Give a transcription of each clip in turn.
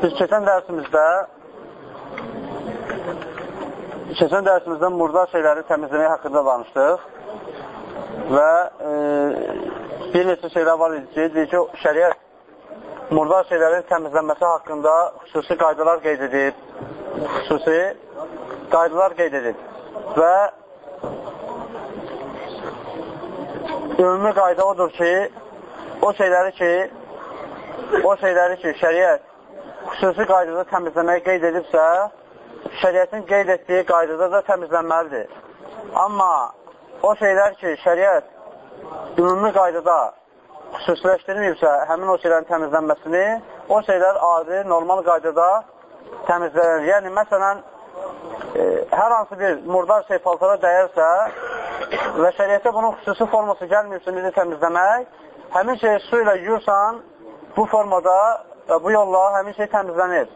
Biz keçən dərsimizdə keçən dərsimizdə murdar şeyləri təmizləmək haqqında danışdıq və e, bir neçə şeylər var idi ki, deyir ki, şəriət murdar şeylərin təmizlənməsi haqqında xüsusi qaydalar qeyd edib, xüsusi qaydalar qeyd edib və ümumi qayda odur ki, o şeyləri ki, o şeyləri ki, şəriət xüsusi qaydada təmizləməyi qeyd edibsə, şəriətin qeyd etdiyi qaydada da təmizlənməlidir. Amma o şeylər ki, şəriət ümumi qaydada xüsusiləşdirməyibsə, həmin o şeylərin təmizlənməsini, o şeylər adi, normal qaydada təmizlənir. Yəni, məsələn, e, hər hansı bir murdar şey paltara dəyərsə və şəriətə bunun xüsusi forması gəlməyibsə, necə təmizləmək, həmin şeyi su ilə yuyursan, bu formada, bu yolla həmin şey təmizlənir.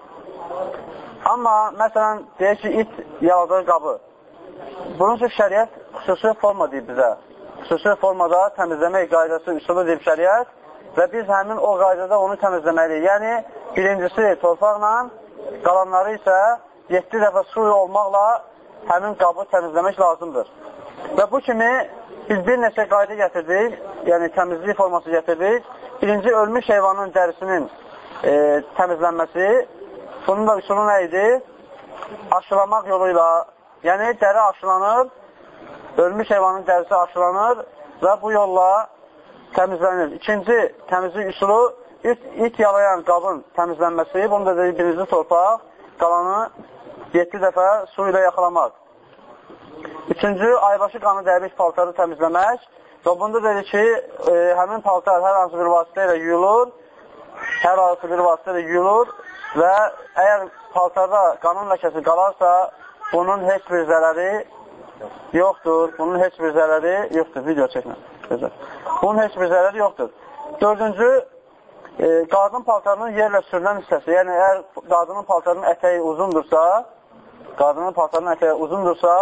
Amma, məsələn, deyək ki, it yaladığı qabı. Bunun üçün şəriət xüsusi forma deyib bizə. Xüsusi formada təmizləmək qaydası üsulu deyib şəriət və biz həmin o qaydada onu təmizləməliyik. Yəni, birincisi torpaqla, qalanları isə 7 dəfə su olmaqla həmin qabı təmizləmək lazımdır. Və bu kimi biz bir neçə qayda gətirdik, yəni təmizlik forması gətirdik. Birinci, ölmüş heyvanın dərisinin e, təmizlənməsi, Bunun da üsulu nə idi? Aşılamaq yolu ilə, yəni dəri aşılanır, ölmüş heyvanın dərisi aşılanır və bu yolla təmizlənir. İkinci təmizlik üsulu it, it yalayan qabın təmizlənməsi, bunu da dedi birinci torpaq, qalanı 7 dəfə su ilə yaxalamaq. Üçüncü, aybaşı qanı dəymiş paltarı təmizləmək və bunda dedi ki, e, həmin paltar hər hansı bir vasitə ilə yuyulur, hər hansı bir vasitə ilə yuyulur və əgər paltarda qanun ləkəsi qalarsa, bunun heç bir zərəri yoxdur. Bunun heç bir zərəri yoxdur. Video çəkmə. Bunun heç bir zərəri yoxdur. Dördüncü, e, qadın paltarının yerlə sürülən hissəsi. Yəni, əgər qadının paltarının ətəyi uzundursa, qadının paltarının ətəyi uzundursa,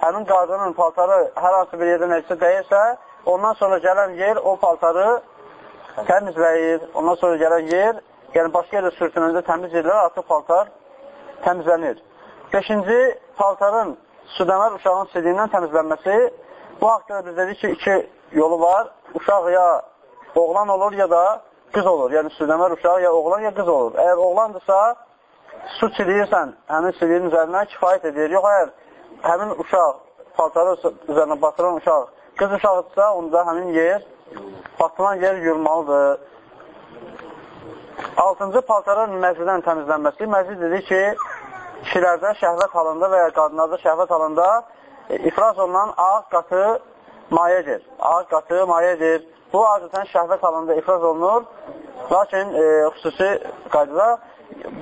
həmin qadının paltarı hər hansı bir yerdə nəticə dəyirsə, ondan sonra gələn yer o paltarı təmizləyir. Ondan sonra gələn yer yəni başqa yerdə sürtünəndə təmiz yerlər artıq paltar təmizlənir. Beşinci, paltarın sudəmər uşağın siliyindən təmizlənməsi. Bu haqda biz dedik ki, iki yolu var. Uşaq ya oğlan olur ya da qız olur. Yəni sudəmər uşaq ya oğlan ya qız olur. Əgər oğlandırsa, su çiliyirsən, həmin siliyin üzərinə kifayət edir. Yox, əgər həmin uşaq, paltarı üzərinə batıran uşaq qız uşaqdırsa, onda həmin yer, batılan yer yurmalıdır. Altıncı paltarın məzzidən təmizlənməsi. Məzzi dedi ki, kişilərdə şəhvət halında və ya qadınlarda şəhvət halında e, ifraz olunan ağ qatı mayedir. Ağ qatı mayedir. Bu adətən şəhvət halında ifraz olunur. Lakin e, xüsusi qaydada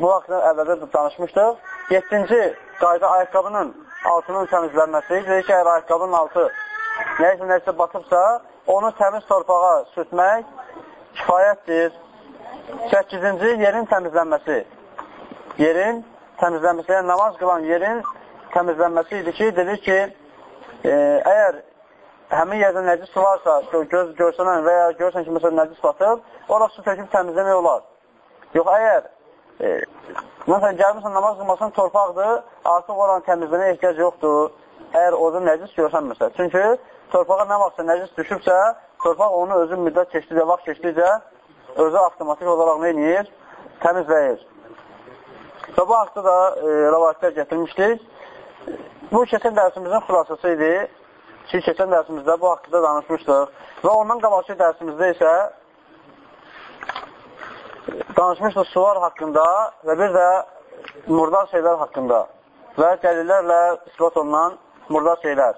bu haqqında əvvəldə danışmışdıq. Yettinci qayda ayaqqabının altının təmizlənməsi. Dedi ki, əgər ayaqqabının altı nəyəsə nəsə batıbsa, onu təmiz torpağa sürtmək kifayətdir. 8-ci yerin təmizlənməsi. Yerin təmizlənməsi, yəni namaz qılan yerin təmizlənməsi idi ki, dedik ki, e, əgər həmin yerdə nəcis varsa, göz görsənən və ya görsən ki, məsələn, nəcis batıb, orada su töküb təmizləmək olar. Yox, əgər e, məsələn, gəlmirsən, namaz qılmasın torpaqdır, artıq oranı təmizləməyə ehtiyac yoxdur, əgər orada nəcis görsənmirsə. Çünki torpağa nə vaxtsa nəcis düşübsə, torpaq onu özü müddət keçdikcə, vaxt keçdikcə özü avtomatik olaraq nə edir? Təmizləyir. Və bu haqda da e, rəvayətlər gətirmişdik. Bu keçən dərsimizin xülasəsi idi ki, keçən dərsimizdə bu haqqda danışmışdıq. Və ondan qabaqçı dərsimizdə isə danışmışdıq sular haqqında və bir də murdar şeylər haqqında və dəlillərlə ispat olunan murdar şeylər.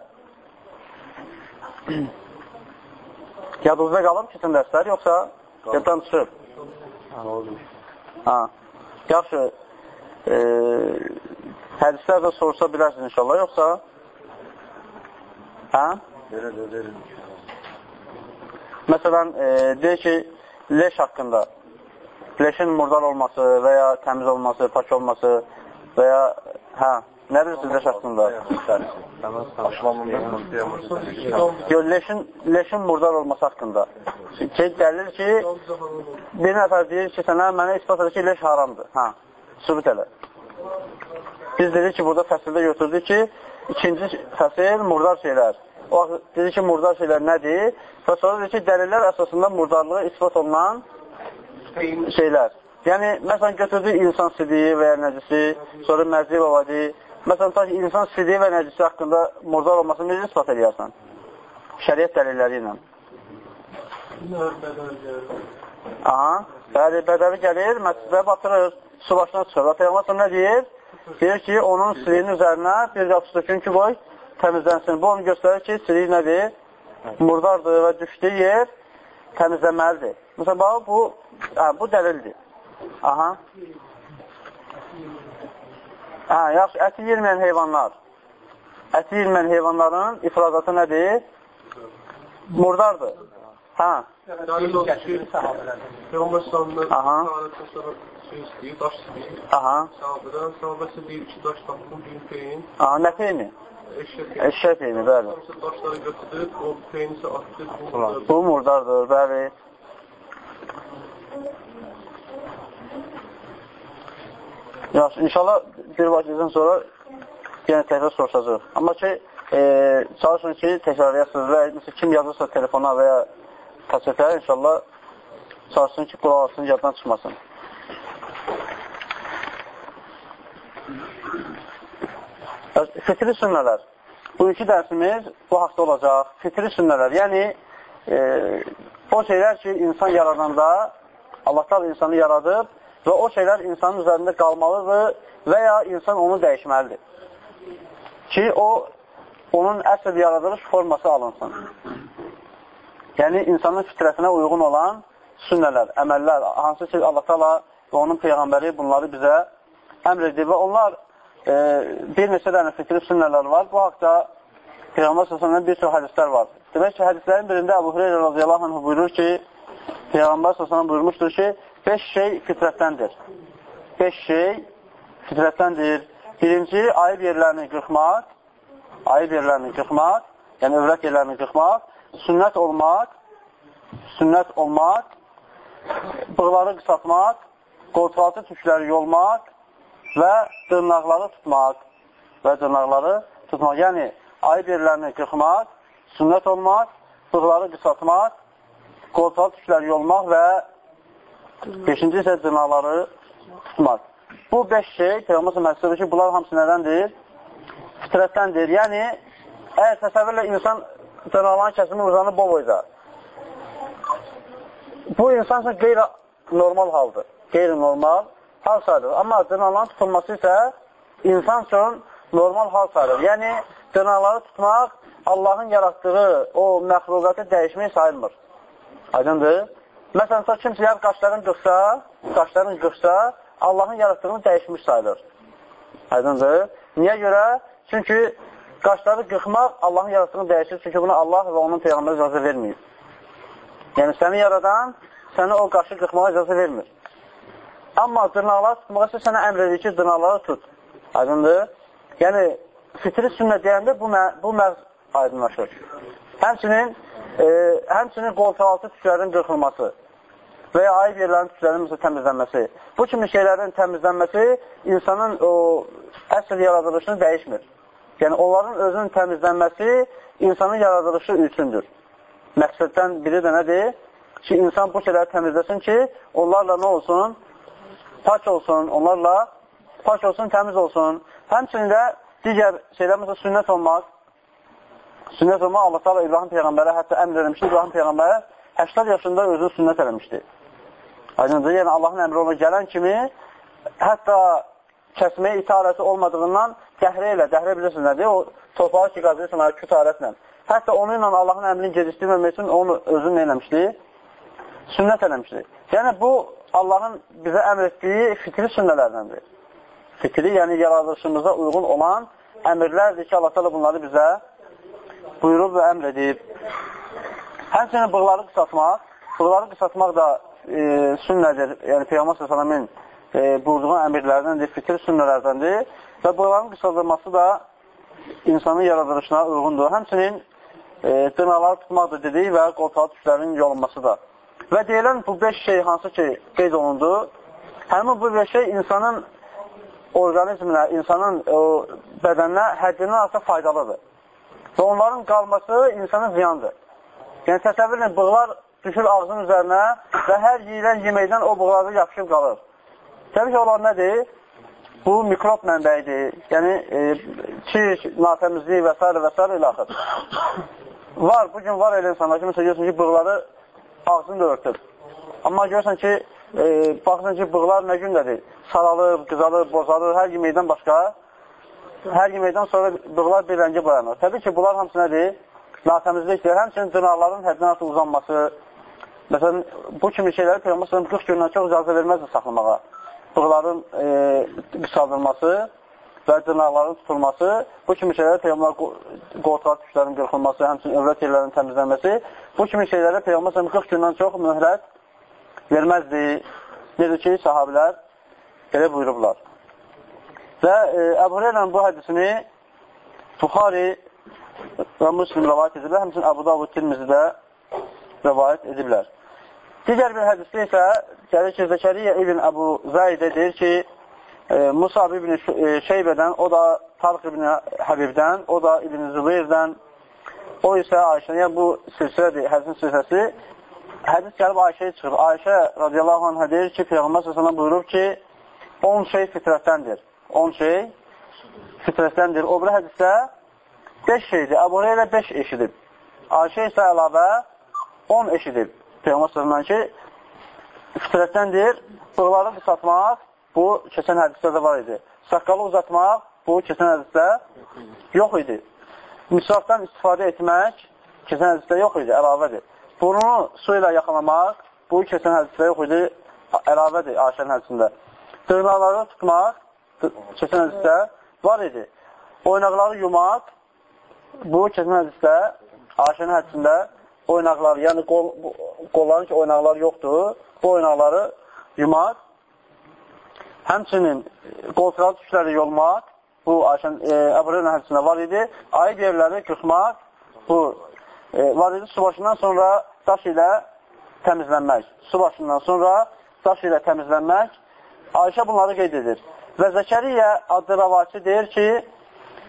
Yadınızda qalıb keçən dərslər, yoxsa Yaddan çıxıb. Ha. Yaxşı. E, hədislər də sorsa bilərsiniz inşallah, yoxsa? Hə? Verir, verir. Məsələn, e, deyək ki, leş haqqında leşin murdar olması və ya təmiz olması, pak olması və ya, hə, Nə bilirsiniz leş haqqında? Yox, leşin, leşin murdar olması haqqında. Şey, dəlil ki, bir nəfər deyir ki, sənə mənə ispat edir ki, leş haramdır. Hə. sübut elə. Biz dedik ki, burada fəsildə götürdük ki, ikinci fəsil murdar şeylər. O dedi ki, murdar şeylər nədir? Və sonra dedi ki, dəlillər əsasında murdarlığa ispat olunan şeylər. Yəni, məsələn, götürdük insan sidiyi və ya nəcisi, sonra mərzi və vadi. Məsələn, ta ki, insan sidiyi və nəcisi haqqında murdar olmasını necə ispat edərsən? Şəriət dəlilləri ilə. Aha, bəli, bədəvi gəlir, məscidə batırır, su başına çıxır. Və Peyğəmbər nə deyir? Deyir ki, onun silinin üzərinə bir də tutuşun ki, qoy, təmizlənsin. Bu onu göstərir ki, silik nədir? Murdardır və düşdüyü yer təmizlənməlidir. Məsələn, bax, bu, hə, bu dəlildir. Aha. Hə, yaxşı, əti yirməyən heyvanlar. Əti yirməyən heyvanların ifradatı nədir? Murdardır. Hə. Peyğəmbər sallallahu istəyir, daş istəyir. Aha. Sahabədən, sahabəsi deyir ki, daş tapdım, bir peyin, Aha, nə peyni? eşək peyin. Eşək peyni, bəli. Daşları götürür, o peyni isə atdı, bu Bu murdardır, bəli. Yaxşı, inşallah bir vaxtdan sonra yenə təkrar soruşacaq. Amma ki, e, çalışın ki, təkrarlayasınız və məsələn, kim yazırsa telefona və ya kasetə, inşallah çalışsın ki, qulaq alsın, yaddan çıxmasın. Fitri sünnələr. Bugünkü dərsimiz bu haqda olacaq. Fitri sünnələr, yəni e, o şeylər ki, insan yaradanda Allah da insanı yaradıb və o şeylər insanın üzərində qalmalıdır və ya insan onu dəyişməlidir. Ki, o, onun əsl yaradılış forması alınsın. Yəni, insanın fitrətinə uyğun olan sünnələr, əməllər, hansı ki, Allah da və onun Peyğəmbəri bunları bizə əmr edib və onlar e, bir neçə dənə fitri sünnələr var. Bu haqda Peyğəmbər səsəndən bir çox hədislər var. Demək ki, hədislərin birində Əbu Hüreyra radiyallahu anh buyurur ki, Peyğəmbər səsəndən buyurmuşdur ki, beş şey fitrətdəndir. Beş şey fitrətdəndir. Birinci, ayıb yerlərini qırxmaq, ayıb yerlərini qırxmaq, yəni övrət yerlərini qırxmaq, sünnət olmaq, sünnət olmaq, bığları qısaltmaq, qoltuqaltı tükləri yolmaq və dırnaqları tutmaq və dırnaqları tutmaq. Yəni, ayıb yerlərini qırxmaq, sünnət olmaq, bığları qısaltmaq, qoltuqaltı tükləri yolmaq və beşinci isə dırnaqları tutmaq. Bu beş şey, Peyğəmbər məhsədir ki, bunlar hamısı nədəndir? Fitrətdəndir. Yəni, əgər təsəvvürlə insan dırnaqların kəsimi uzanıb bol boyda, bu insan üçün qeyri-normal haldır. Qeyri-normal hal sayılır. Amma dırnaqların tutulması isə insan üçün normal hal sayılır. Yəni, dırnaqları tutmaq Allahın yaratdığı o məxluqatı dəyişmək sayılmır. Aydındır? Məsələn, kimsə yar qaşların qırsa, qaşların qırsa, Allahın yaratdığını dəyişmiş sayılır. Aydındır? Niyə görə? Çünki qaşları qırxmaq Allahın yaratdığını dəyişir. Çünki bunu Allah və onun Peyğəmbəri icazə verməyib. Yəni, səni yaradan səni o qaşı qırxmağa icazə vermir. Amma dırnaqları tutmağa isə sənə əmr edir ki, dırnaqları tut. Aydındır? Yəni, fitri sünnə deyəndə bu, mə bu mərz aydınlaşır. Həmçinin, e, həmçinin qoltuqaltı tüklərin qırxılması və ya ayıb yerlərin tüklərinin təmizlənməsi. Bu kimi şeylərin təmizlənməsi insanın o əsl yaradılışını dəyişmir. Yəni, onların özünün təmizlənməsi insanın yaradılışı üçündür. Məqsəddən biri də nədir? Ki, insan bu şeyləri təmizləsin ki, onlarla nə olsun? Pak olsun, onlarla pak olsun, təmiz olsun. Həmçinin də digər şeylər, məsələn, sünnət olmaq. Sünnət olmaq Allah da İbrahim Peyğəmbərə hətta əmr eləmişdi. İbrahim Peyğəmbərə 80 yaşında özünü sünnət eləmişdi. Aydındır, yəni Allahın əmri ona gələn kimi hətta kəsməyə itarəsi olmadığından dəhrə ilə, dəhrə bilirsiniz nədir? O torpağı ki, qazıyırsan, küt alətlə. Hətta onu ilə Allahın əmrini gecikdirməmək üçün onu özünü eləmişdi? Sünnət eləmişdi. Yəni bu Allahın bizə əmr etdiyi fitri sünnələrdəndir. Fitri, yəni yaradılışımıza uyğun olan əmirlərdir ki, Allah bunları bizə buyurub və əmr edib. Həmçinin bığları qısaltmaq, bığları qısaltmaq da e, sünnədir. Yəni Peyğəmbər sallallahu e, buyurduğu əmirlərdəndir, fitri sünnələrdəndir və bığların qısaldılması da insanın yaradılışına uyğundur. Həmçinin e, dırnaları tutmaq da dedik və qoltağı tüklərinin yolunması da. Və deyilən bu beş şey hansı ki qeyd olundu, həmin bu beş şey insanın orqanizminə, insanın o, bədəninə həddindən artıq faydalıdır. Və onların qalması insana ziyandır. Yəni, təsəvvür edin, bığlar düşür ağzın üzərinə və hər yiyilən yeməkdən o bığlarda yapışıb qalır. Təbii ki, onlar nədir? Bu mikrob mənbəyidir. Yəni, e, çiş, natəmizlik və s. və s. ilə axır. Var, bugün var elə insanlar ki, məsələn, görürsən ki, bığları ağzını da örtür. Amma görürsən ki, e, baxırsan ki, bığlar nə gündədir? Saralır, qızalır, bozalır, hər yeməkdən başqa. Hər yeməkdən sonra bığlar bir rəngi boyanır. Təbii ki, bunlar hamısı nədir? Natəmizlikdir. Həmçinin dırnaqların həddindən artıq uzanması, Məsələn, bu kimi şeyləri Peyğəmbər 40 gündən çox icazə verməzdi saxlamağa. Bığların e, qısaldılması və dırnaqların tutulması, bu kimi şeylərə Peyğəmbər qortaq tüklərin qırxılması, həmçinin övrət yerlərinin təmizlənməsi, bu kimi şeylərə Peyğəmbər 40 gündən çox mühlət verməzdi. Necə ki, sahabilər belə buyurublar. Və e, Əbu Hüreyrənin bu hədisini Buxari və Müslim rəvayət edirlər, həmçinin Əbu Davud Tirmizidə rəvayət ediblər. Digər bir hədisdə isə gəlir ki, Zəkəriyyə ibn Əbu Zəydə deyir ki, e, Musab ibn e, Şeybədən, o da Tarq ibn Həbibdən, o da ibn Zübeyrdən, o isə Ayşə, yəni bu silsilədir, hədisin silsiləsi. Hədis gəlib Ayşəyə çıxır. Ayşə radiyallahu anhə deyir ki, Peyğəmbər səsələn buyurub ki, 10 şey fitrətdəndir. 10 şey fitrətdəndir. O bir hədisdə 5 şeydir. Əbu Hüreyra 5 eşidib. Ayşə isə əlavə 10 eşidib. Peyğəmbər sözündən ki, fitrətdəndir, bığları qısaltmaq, bu keçən hədisdə də var idi. Saqqalı uzatmaq, bu keçən hədisdə yox idi. Misafdan istifadə etmək, keçən hədisdə yox idi, əlavədir. Burunu su ilə yaxalamaq, bu keçən hədisdə yox idi, əlavədir Ayşənin hədisində. Dırnaqları tutmaq, keçən hədisdə var idi. Oynaqları yumaq, bu keçən hədisdə, Ayşənin hədisində oynaqlar, yəni qol, qolların ki, oynaqlar yoxdur, bu oynaqları yumaq, həmçinin qoltralı tükləri yolmaq, bu Ayşən e, Əbrənin hədisində var idi, ayıb yerləri qırxmaq, bu e, var idi, su başından sonra daş ilə təmizlənmək, su başından sonra daş ilə təmizlənmək, Ayşə bunları qeyd edir. Və Zəkəriyyə adlı rəvacı deyir ki,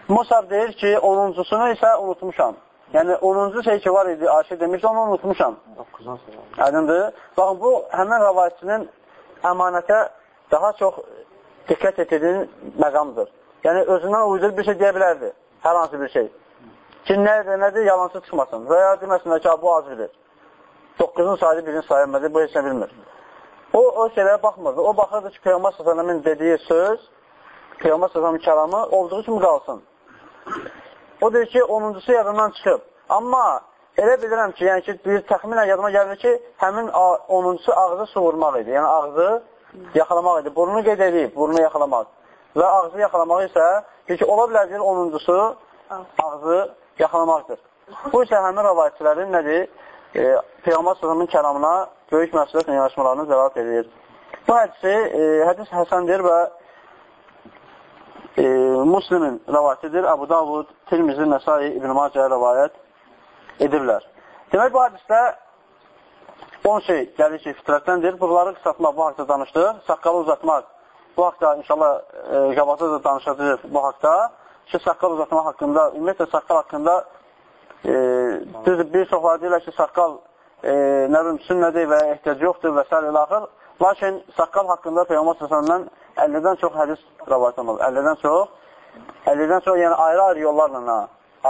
Musab deyir ki, 10-cusunu isə unutmuşam. Yəni 10-cu şey ki var idi, Ayşə demişdi, onu unutmuşam. Aydındır. Baxın, bu həmən rəvayətçinin əmanətə daha çox diqqət etdiyin məqamdır. Yəni özündən uydurub bir şey deyə bilərdi, hər hansı bir şey. Ki, nədir, nədir, yalancı çıxmasın. Və ya deməsinlər ki, bu az bilir. 9-un saydı birini sayılmadı, bu heç nə bilmir. O, o şeylərə baxmırdı. O baxırdı ki, Peyğəmbər s.ə.v-in dediyi söz, Peyğəmbər s.ə.v-in kəlamı olduğu kimi qalsın. O deyir ki, 10-cusu yadından çıxıb. Amma elə bilirəm ki, yəni ki, bir təxminən yadıma gəlir ki, həmin 10-cusu ağzı su vurmaq idi. Yəni ağzı yaxalamaq idi. Burnunu qeyd edib, burnunu yaxalamaq. Və ağzı yaxalamaq isə, ki, ola bilər deyir, 10-cusu ağzı yaxalamaqdır. Bu isə həmin rəvayətçilərin nədir? E, Peyğəmbər sözünün kəlamına böyük məsuliyyətlə yanaşmalarını zəvat edir. Bu hədisi, e, hədis həsəndir və e, Muslimin rəvayətidir. Əbu Davud, Tirmizi, Məsai, İbn-i Macəyə rəvayət edirlər. Demək, bu hədisdə 10 şey gəlir ki, fitrətdəndir. Bığları qısaltmaq bu haqda danışdıq. Saqqalı uzatmaq bu haqda inşallah e, qabaqda da danışacağıq bu haqda. Ki, saqqal uzatmaq haqqında, ümumiyyətlə saqqal haqqında e, düzdür, bir çoxlar deyirlər ki, saqqal e, nə bilim, sünnədir və ehtiyac yoxdur və s. ilə axır. Lakin saqqal haqqında Peyğəmbər səsəndən 50-dən çox hədis rəvayət olunur. 50-dən çox, 50-dən çox, yəni ayrı-ayrı yollarla,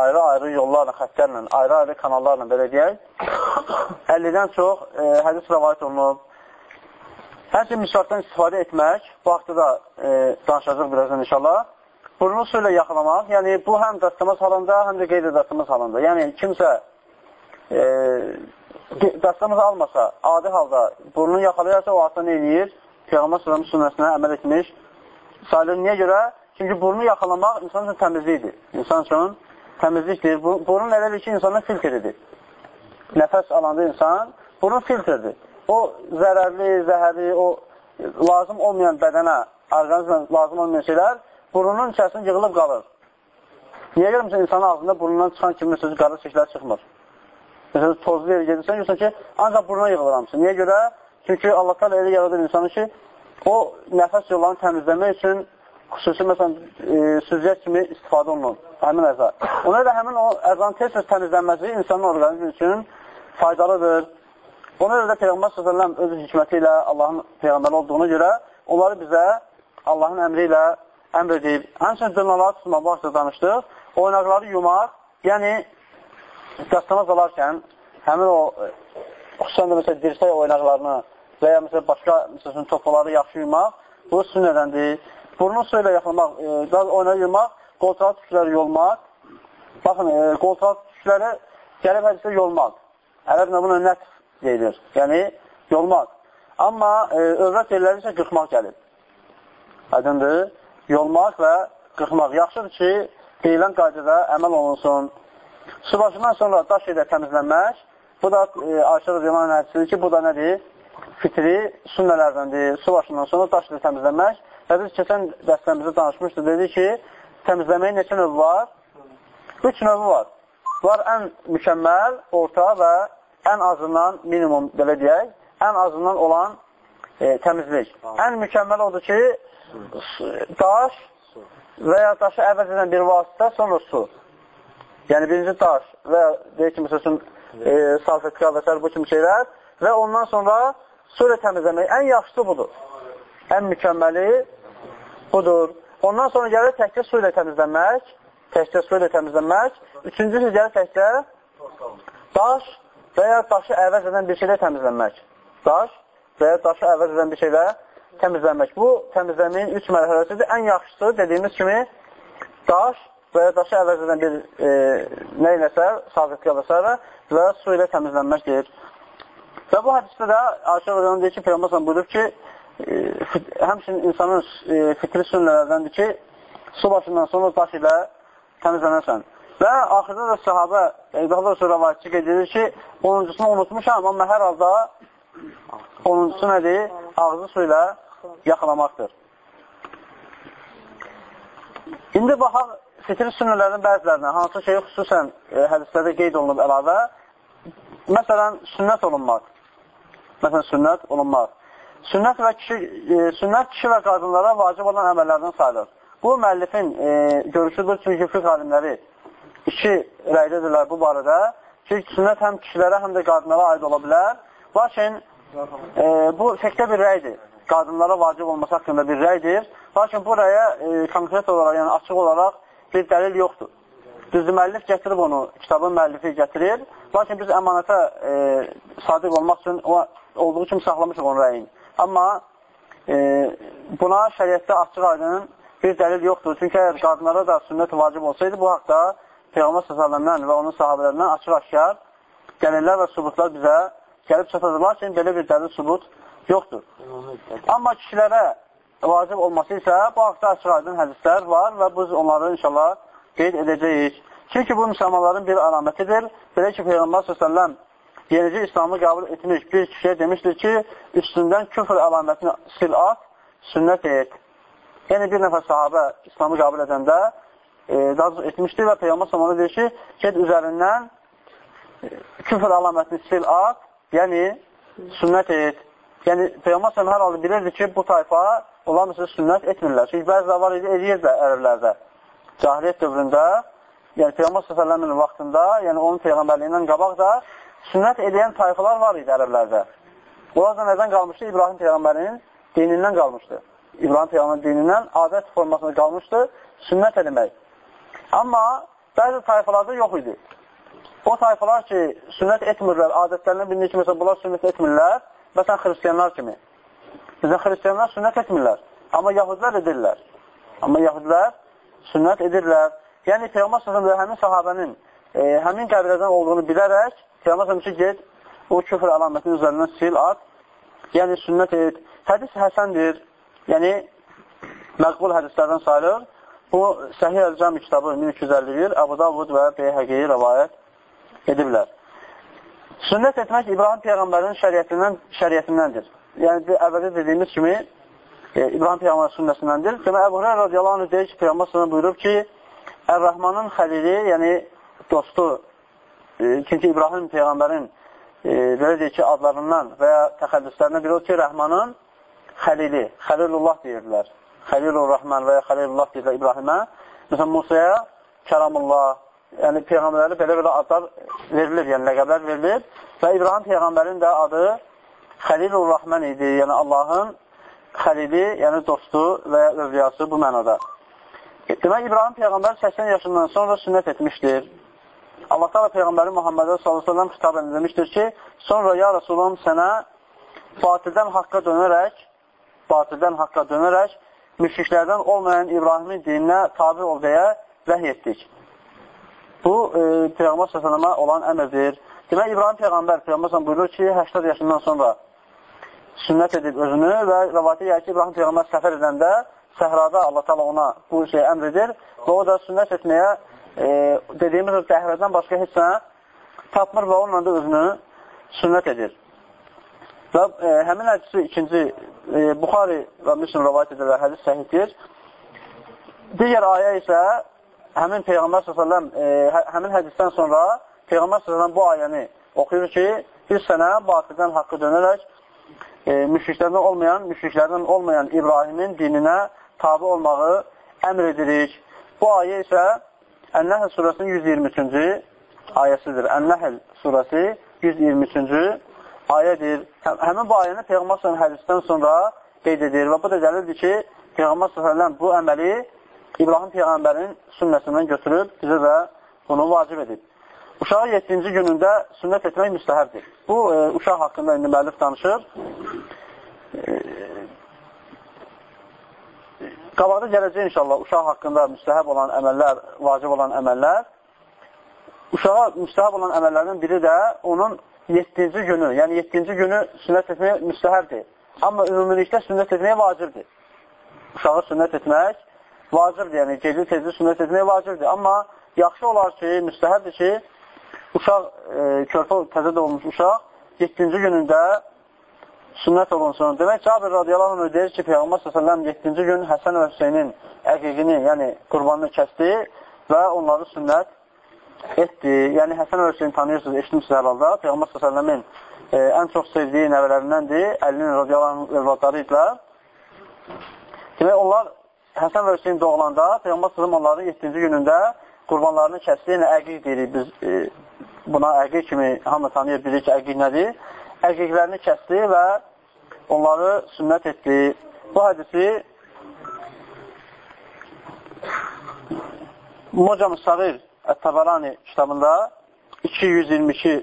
ayrı-ayrı yollarla, xəttlərlə, ayrı-ayrı kanallarla, belə deyək, 50-dən çox e, hədis rəvayət olunub. Həmçin misvakdan istifadə etmək, bu haqda da e, danışacaq birazdan inşallah. Burnu su ilə yaxalamaq, yəni bu həm dastamaz halında, həm də qeydə dastamaz halında. Yəni kimsə e, dastamaz almasa, adi halda burnunu yaxalayarsa, o aslında nə eləyir? Peyğəmbər sallallahu sünnəsinə əməl etmiş. Sayılır niyə görə? Çünki burnu yaxalamaq insan üçün təmizlikdir. İnsan üçün təmizlikdir. Burun elədir ki, insanın filtridir. Nəfəs alanda insan burun filtridir. O zərərli, zəhəri, o lazım olmayan bədənə, orqanizmə lazım olmayan şeylər burunun içərisində yığılıb qalır. Niyə görə məsələn insanın ağzında burnundan çıxan kimi sözü qarı çəkilər çıxmır? Məsələn, tozlu yerə gedirsən, görürsən ki, ancaq burnuna yığılır hamısı. Niyə görə? Çünki Allah təala elə yaradır insanı ki, o nəfəs yollarını təmizləmək üçün xüsusi məsələn e, süzgəc kimi istifadə olunur həmin əza. Ona görə həmin o əzanın tez-tez təmizlənməsi insanın orqanizmi üçün faydalıdır. Ona görə də Peyğəmbər s.ə.v öz hikməti ilə Allahın Peyğəmbəri olduğuna görə onları bizə Allahın əmri ilə əmr edib. Həmçinin dırnaları tutmaq başda danışdıq. Oynaqları yumaq, yəni dəstəmaz alarkən həmin o xüsusən də məsələn dirsək oynaqlarını və ya məsələn başqa məsələn topaları yaxşı yumaq bu sünnədəndir. Burnu su ilə yaxlamaq, e, daha oynağı yumaq, qolçağı tükləri yolmaq. Baxın, e, qolçağı tükləri gəlib hədisdə yolmaq. Ərəblə buna nət deyilir. Yəni, yolmaq. Amma e, övrət yerləri isə qırxmaq gəlib. Aydındır? Yolmaq və qırxmaq. Yaxşıdır ki, deyilən qaydada əməl olunsun. Su başından sonra daş ilə təmizlənmək. Bu da e, Ayşə Rəziyyəmanın hədisidir ki, bu da nədir? Fitri sünnələrdəndir. Su başından sonra daş ilə təmizlənmək. Və biz keçən dəstəmizdə danışmışdıq. Dedi ki, təmizləməyin neçə növü var? Üç növü var. Var ən mükəmməl, orta və ən azından minimum, belə deyək, ən azından olan e, təmizlik. Ən mükəmməl odur ki, daş və ya daşı əvəz edən bir vasitə, sonra su. Yəni, birinci daş və deyək ki, məsələn, e, salfetka və s. bu kimi şeylər və ondan sonra su ilə təmizləmək. Ən yaxşısı budur. Ən mükəmməli budur. Ondan sonra gəlir təkcə su ilə təmizlənmək. Təkcə su ilə təmizlənmək. Üçüncüsü gəlir təkcə daş və ya daşı əvəz edən bir şeylə təmizlənmək. Daş və ya daşı əvəz edən bir şeylə təmizlənmək. Bu təmizləməyin üç mərhələsidir. Ən yaxşısı dediyimiz kimi daş və ya daşı əvəz edən bir e, nə iləsə, sabitliyə və s. və su ilə təmizlənməkdir. Və bu hədisdə də Ayşə Rəzanın deyir ki, Peyğəmbər buyurub ki, e, həmçinin insanın e, fitri sünnələrdəndir ki, su başından sonra daş ilə təmizlənərsən. Və axırda da sahabə, e, daha doğrusu rəvayətçi qeyd edir ki, 10-cusunu unutmuşam, amma hər halda 10-cusu nədir? Ağzı su ilə yaxalamaqdır. İndi baxaq fitri sünnələrin bəzilərinə, hansı şey xüsusən e, hədislərdə qeyd olunub əlavə. Məsələn, sünnət olunmaq. Məsələn, sünnət olunmaq. Sünnət və kişi, e, sünnət kişi və qadınlara vacib olan əməllərdən sayılır. Bu, müəllifin e, görüşüdür, çünki fiqh alimləri iki rəydədirlər bu barədə. Çünki sünnət həm kişilərə, həm də qadınlara aid ola bilər. Lakin e, bu fəqdə bir rəydir. Qadınlara vacib olması haqqında bir rəydir. Lakin bu rəyə e, konkret olaraq, yəni açıq olaraq bir dəlil yoxdur. Düzdür, müəllif gətirib onu, kitabın müəllifi gətirir. Lakin biz əmanətə e, sadiq olmaq üçün o, olduğu kimi saxlamışıq onun rəyin. Amma e, buna şəriətdə açıq aydın bir dəlil yoxdur. Çünki əgər qadınlara da sünnət vacib olsaydı, bu haqda Peyğəmbər s.ə.vəndən və onun sahabələrindən açıq-aşkar dəlillər və subutlar bizə gəlib çatacaq. Lakin belə bir dəlil subut yoxdur. Amma kişilərə vacib olması isə bu haqda açıq aydın hədislər var və biz onları inşallah qeyd edəcəyik. Çünki bu müsəlmanların bir əlamətidir. Belə ki, Peyğəmbər s.ə.v yenicə İslamı qəbul etmiş bir kişiyə demişdir ki, üstündən küfr əlamətini sil at, sünnət et. Yəni, bir nəfər sahabə İslamı qəbul edəndə e, daz etmişdir və Peyğəmbər s.ə.v ona deyir ki, get üzərindən e, küfr əlamətini sil at, yəni sünnət et. Yəni, Peyğəmbər s.ə.v hər halde bilirdi ki, bu tayfa onlar məsələn sünnət etmirlər. Çünki bəzi var idi, edirlər ərəblərdə. Cahiliyyət dövründə, yəni Peyğəmbər s.ə.v-in vaxtında, yəni onun Peyğəmbərliyindən qabaq da sünnət edən tayfalar var idi ərəblərdə. Onlar da nədən qalmışdı? İbrahim Peyğəmbərin dinindən qalmışdı. İbrahim Peyğəmbərin dinindən adət formasında qalmışdı, sünnət eləmək. Amma bəzi tayfalarda yox idi. O tayfalar ki, sünnət etmirlər, adətlərindən birini ki, məsələn, bunlar sünnət etmirlər, məsələn, xristiyanlar kimi. Bizə xristiyanlar sünnət etmirlər. Amma yahudilər edirlər. Amma yahudilər sünnət edirlər. Yəni, Peyğəmbər s.ə.v həmin sahabənin e, həmin qəbirədən olduğunu bilərək Peyğəmbər ki, get, o küfr əlamətinin üzərindən sil, at. Yəni, sünnət et. Hədis həsəndir. Yəni, məqbul hədislərdən sayılır. Bu, Səhih Əl-Cami kitabı 1251, Əbu Davud və Beyhəqiyi rəvayət ediblər. Sünnət etmək İbrahim Peyğəmbərin şəriyyətindən, şəriyyətindəndir yəni əvvəldə dediyimiz kimi e, İbrahim Peyğəmbər sünnəsindəndir. Demək, Əbu Hürər radiyallahu anh deyir ki, Peyğəmbər sünnə buyurub ki, Ər-Rəhmanın xəlili, yəni dostu, e, çünki İbrahim Peyğəmbərin e, belə deyir ki, adlarından və ya təxəllüslərindən biri o ki, Rəhmanın xəlili, xəlilullah deyirdilər. Xəlilur Rahman və ya Xəlilullah deyirlər İbrahimə. Məsələn, Musaya Kəramullah, yəni Peyğəmbərləri belə-belə adlar verilir, yəni ləqəblər verilir və İbrahim Peyğəmbərin də adı Xəlilur Rahman idi, yəni Allahın xəlili, yəni dostu və övliyası bu mənada. Demək, İbrahim Peyğəmbər 80 yaşından sonra sünnət etmişdir. Allah da Peyğəmbəri Muhammedə s.ə.v xitabən demişdir ki, sonra ya Rasulun sənə batildən haqqa dönərək, batildən haqqa dönərək, müşriklərdən olmayan İbrahimin dininə tabi ol deyə vəhy etdik. Bu, e, Peyğəmbər s.ə.və olan əmrdir. Demək, İbrahim Peyğəmbər Peyğəmbər buyurur ki, 80 yaşından sonra sünnət edib özünü və rəvati gəlir ki, İbrahim Peyğəmbər səfər edəndə səhrada Allah təala ona bu şey əmr edir və o da sünnət etməyə e, dediyimiz dəhrədən başqa heç nə tapmır və onunla da özünü sünnət edir. Və e, həmin hədisi ikinci e, Buxari və Müslim rəvayət edirlər, hədis səhiddir. Digər ayə isə həmin Peyğəmbər s.ə.v e, hə, həmin hədisdən sonra Peyğəmbər s.ə.v bu ayəni oxuyur ki, biz sənə batildən haqqı dönərək e, müşriklərdən olmayan, müşriklərdən olmayan İbrahimin dininə tabi olmağı əmr edirik. Bu ayə isə Ən-Nəhl surəsinin 123-cü ayəsidir. Ən-Nəhl surəsi 123-cü ayədir. Hə, həmin bu ayəni Peyğəmbər s.ə.v hədisdən sonra qeyd edir və bu da dəlildir ki, Peyğəmbər s.ə.v bu əməli İbrahim Peyğəmbərin sünnəsindən götürüb bizə də bunu vacib edib. Uşağı 7-ci günündə sünnət etmək müstəhərdir. Bu, e, uşaq haqqında indi müəllif danışır. E, Qabaqda gələcək inşallah uşaq haqqında müstəhəb olan əməllər, vacib olan əməllər. Uşağa müstəhəb olan əməllərdən biri də onun 7-ci günü, yəni 7-ci günü sünnət etmək müstəhəbdir. Amma ümumilikdə sünnət etmək vacibdir. Uşağı sünnət etmək vacibdir, yəni gecə tezli sünnət etmək vacibdir. Amma yaxşı olar ki, müstəhəbdir ki, uşaq, e, körpə təzə olmuş uşaq 7-ci günündə sünnət olunsun. Demək, Cabir radiyallahu anh deyir ki, Peyğəmbər s.ə.v 7-ci gün Həsən və Hüseynin əqiqini, yəni qurbanını kəsdi və onları sünnət etdi. Yəni, Həsən və Hüseyin tanıyırsınız, eşitmişsiniz hər halda. Peyğəmbər s.ə.v-in e, ən çox sevdiyi nəvələrindəndir. Əlinin radiyallahu anh övladları idilər. Demək, onlar Həsən və Hüseyin doğulanda Peyğəmbər s.ə.v onların 7-ci günündə qurbanlarını kəsdi. Yəni, əqiq deyirik biz. E, buna əqiq kimi hamı tanıyır, bilir ki, əqiq nədir? əqiqlərini kəsdi və onları sünnət etdi. Bu hədisi Mocam Sağir Ət-Təbərani kitabında 222,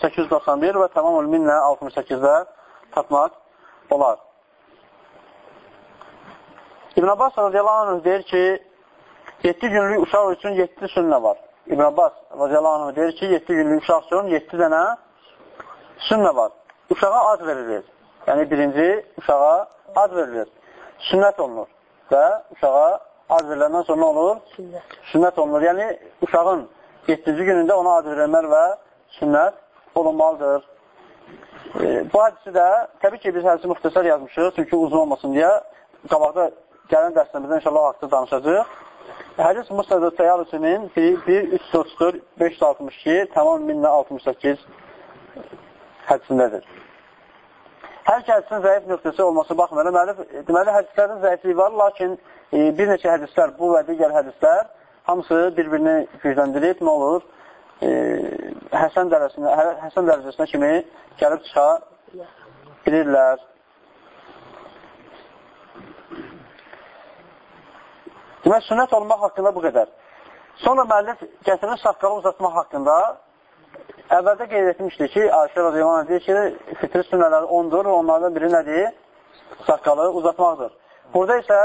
891 və Tamamul Minnə 68-də tapmaq olar. İbn Abbas radiyallahu anh deyir ki, 7 günlük uşaq üçün 7 sünnə var. İbn Abbas radiyallahu anh deyir ki, 7 günlük uşaq üçün 7 dənə sünnə var uşağa ad verilir. Yəni birinci uşağa ad verilir. Sünnət olunur və uşağa ad veriləndən sonra olur? Sünnət. Sünnət olunur. Yəni uşağın 7-ci günündə ona ad verilməli və sünnət olunmalıdır. E, bu hadisi də, təbii ki, biz hədisi müxtəsər yazmışıq, çünki uzun olmasın deyə qabaqda gələn dərslərimizdə inşallah haqda danışacaq. Hədis Musnədə Təyyarüsünün 1-334, 562, tamam 1068 hədisindədir. Hər kəsin zəif nöqtəsi olması baxmayaraq, deməli, deməli hədislərin zəifliyi var, lakin e, bir neçə hədislər, bu və digər hədislər hamısı bir-birini gücləndirib, nə olur? E, Həsən, dərəcəsinə, hə, Həsən dərəcəsinə kimi gəlib çıxa bilirlər. Demək, sünnət olmaq haqqında bu qədər. Sonra müəllif gətirir saqqalı uzatmaq haqqında Əvvəldə qeyd etmişdik ki, Ayşə Radiyallahu deyir ki, fitri sünnələri 10-dur və onlardan biri nədir? Saqqalı uzatmaqdır. Burada isə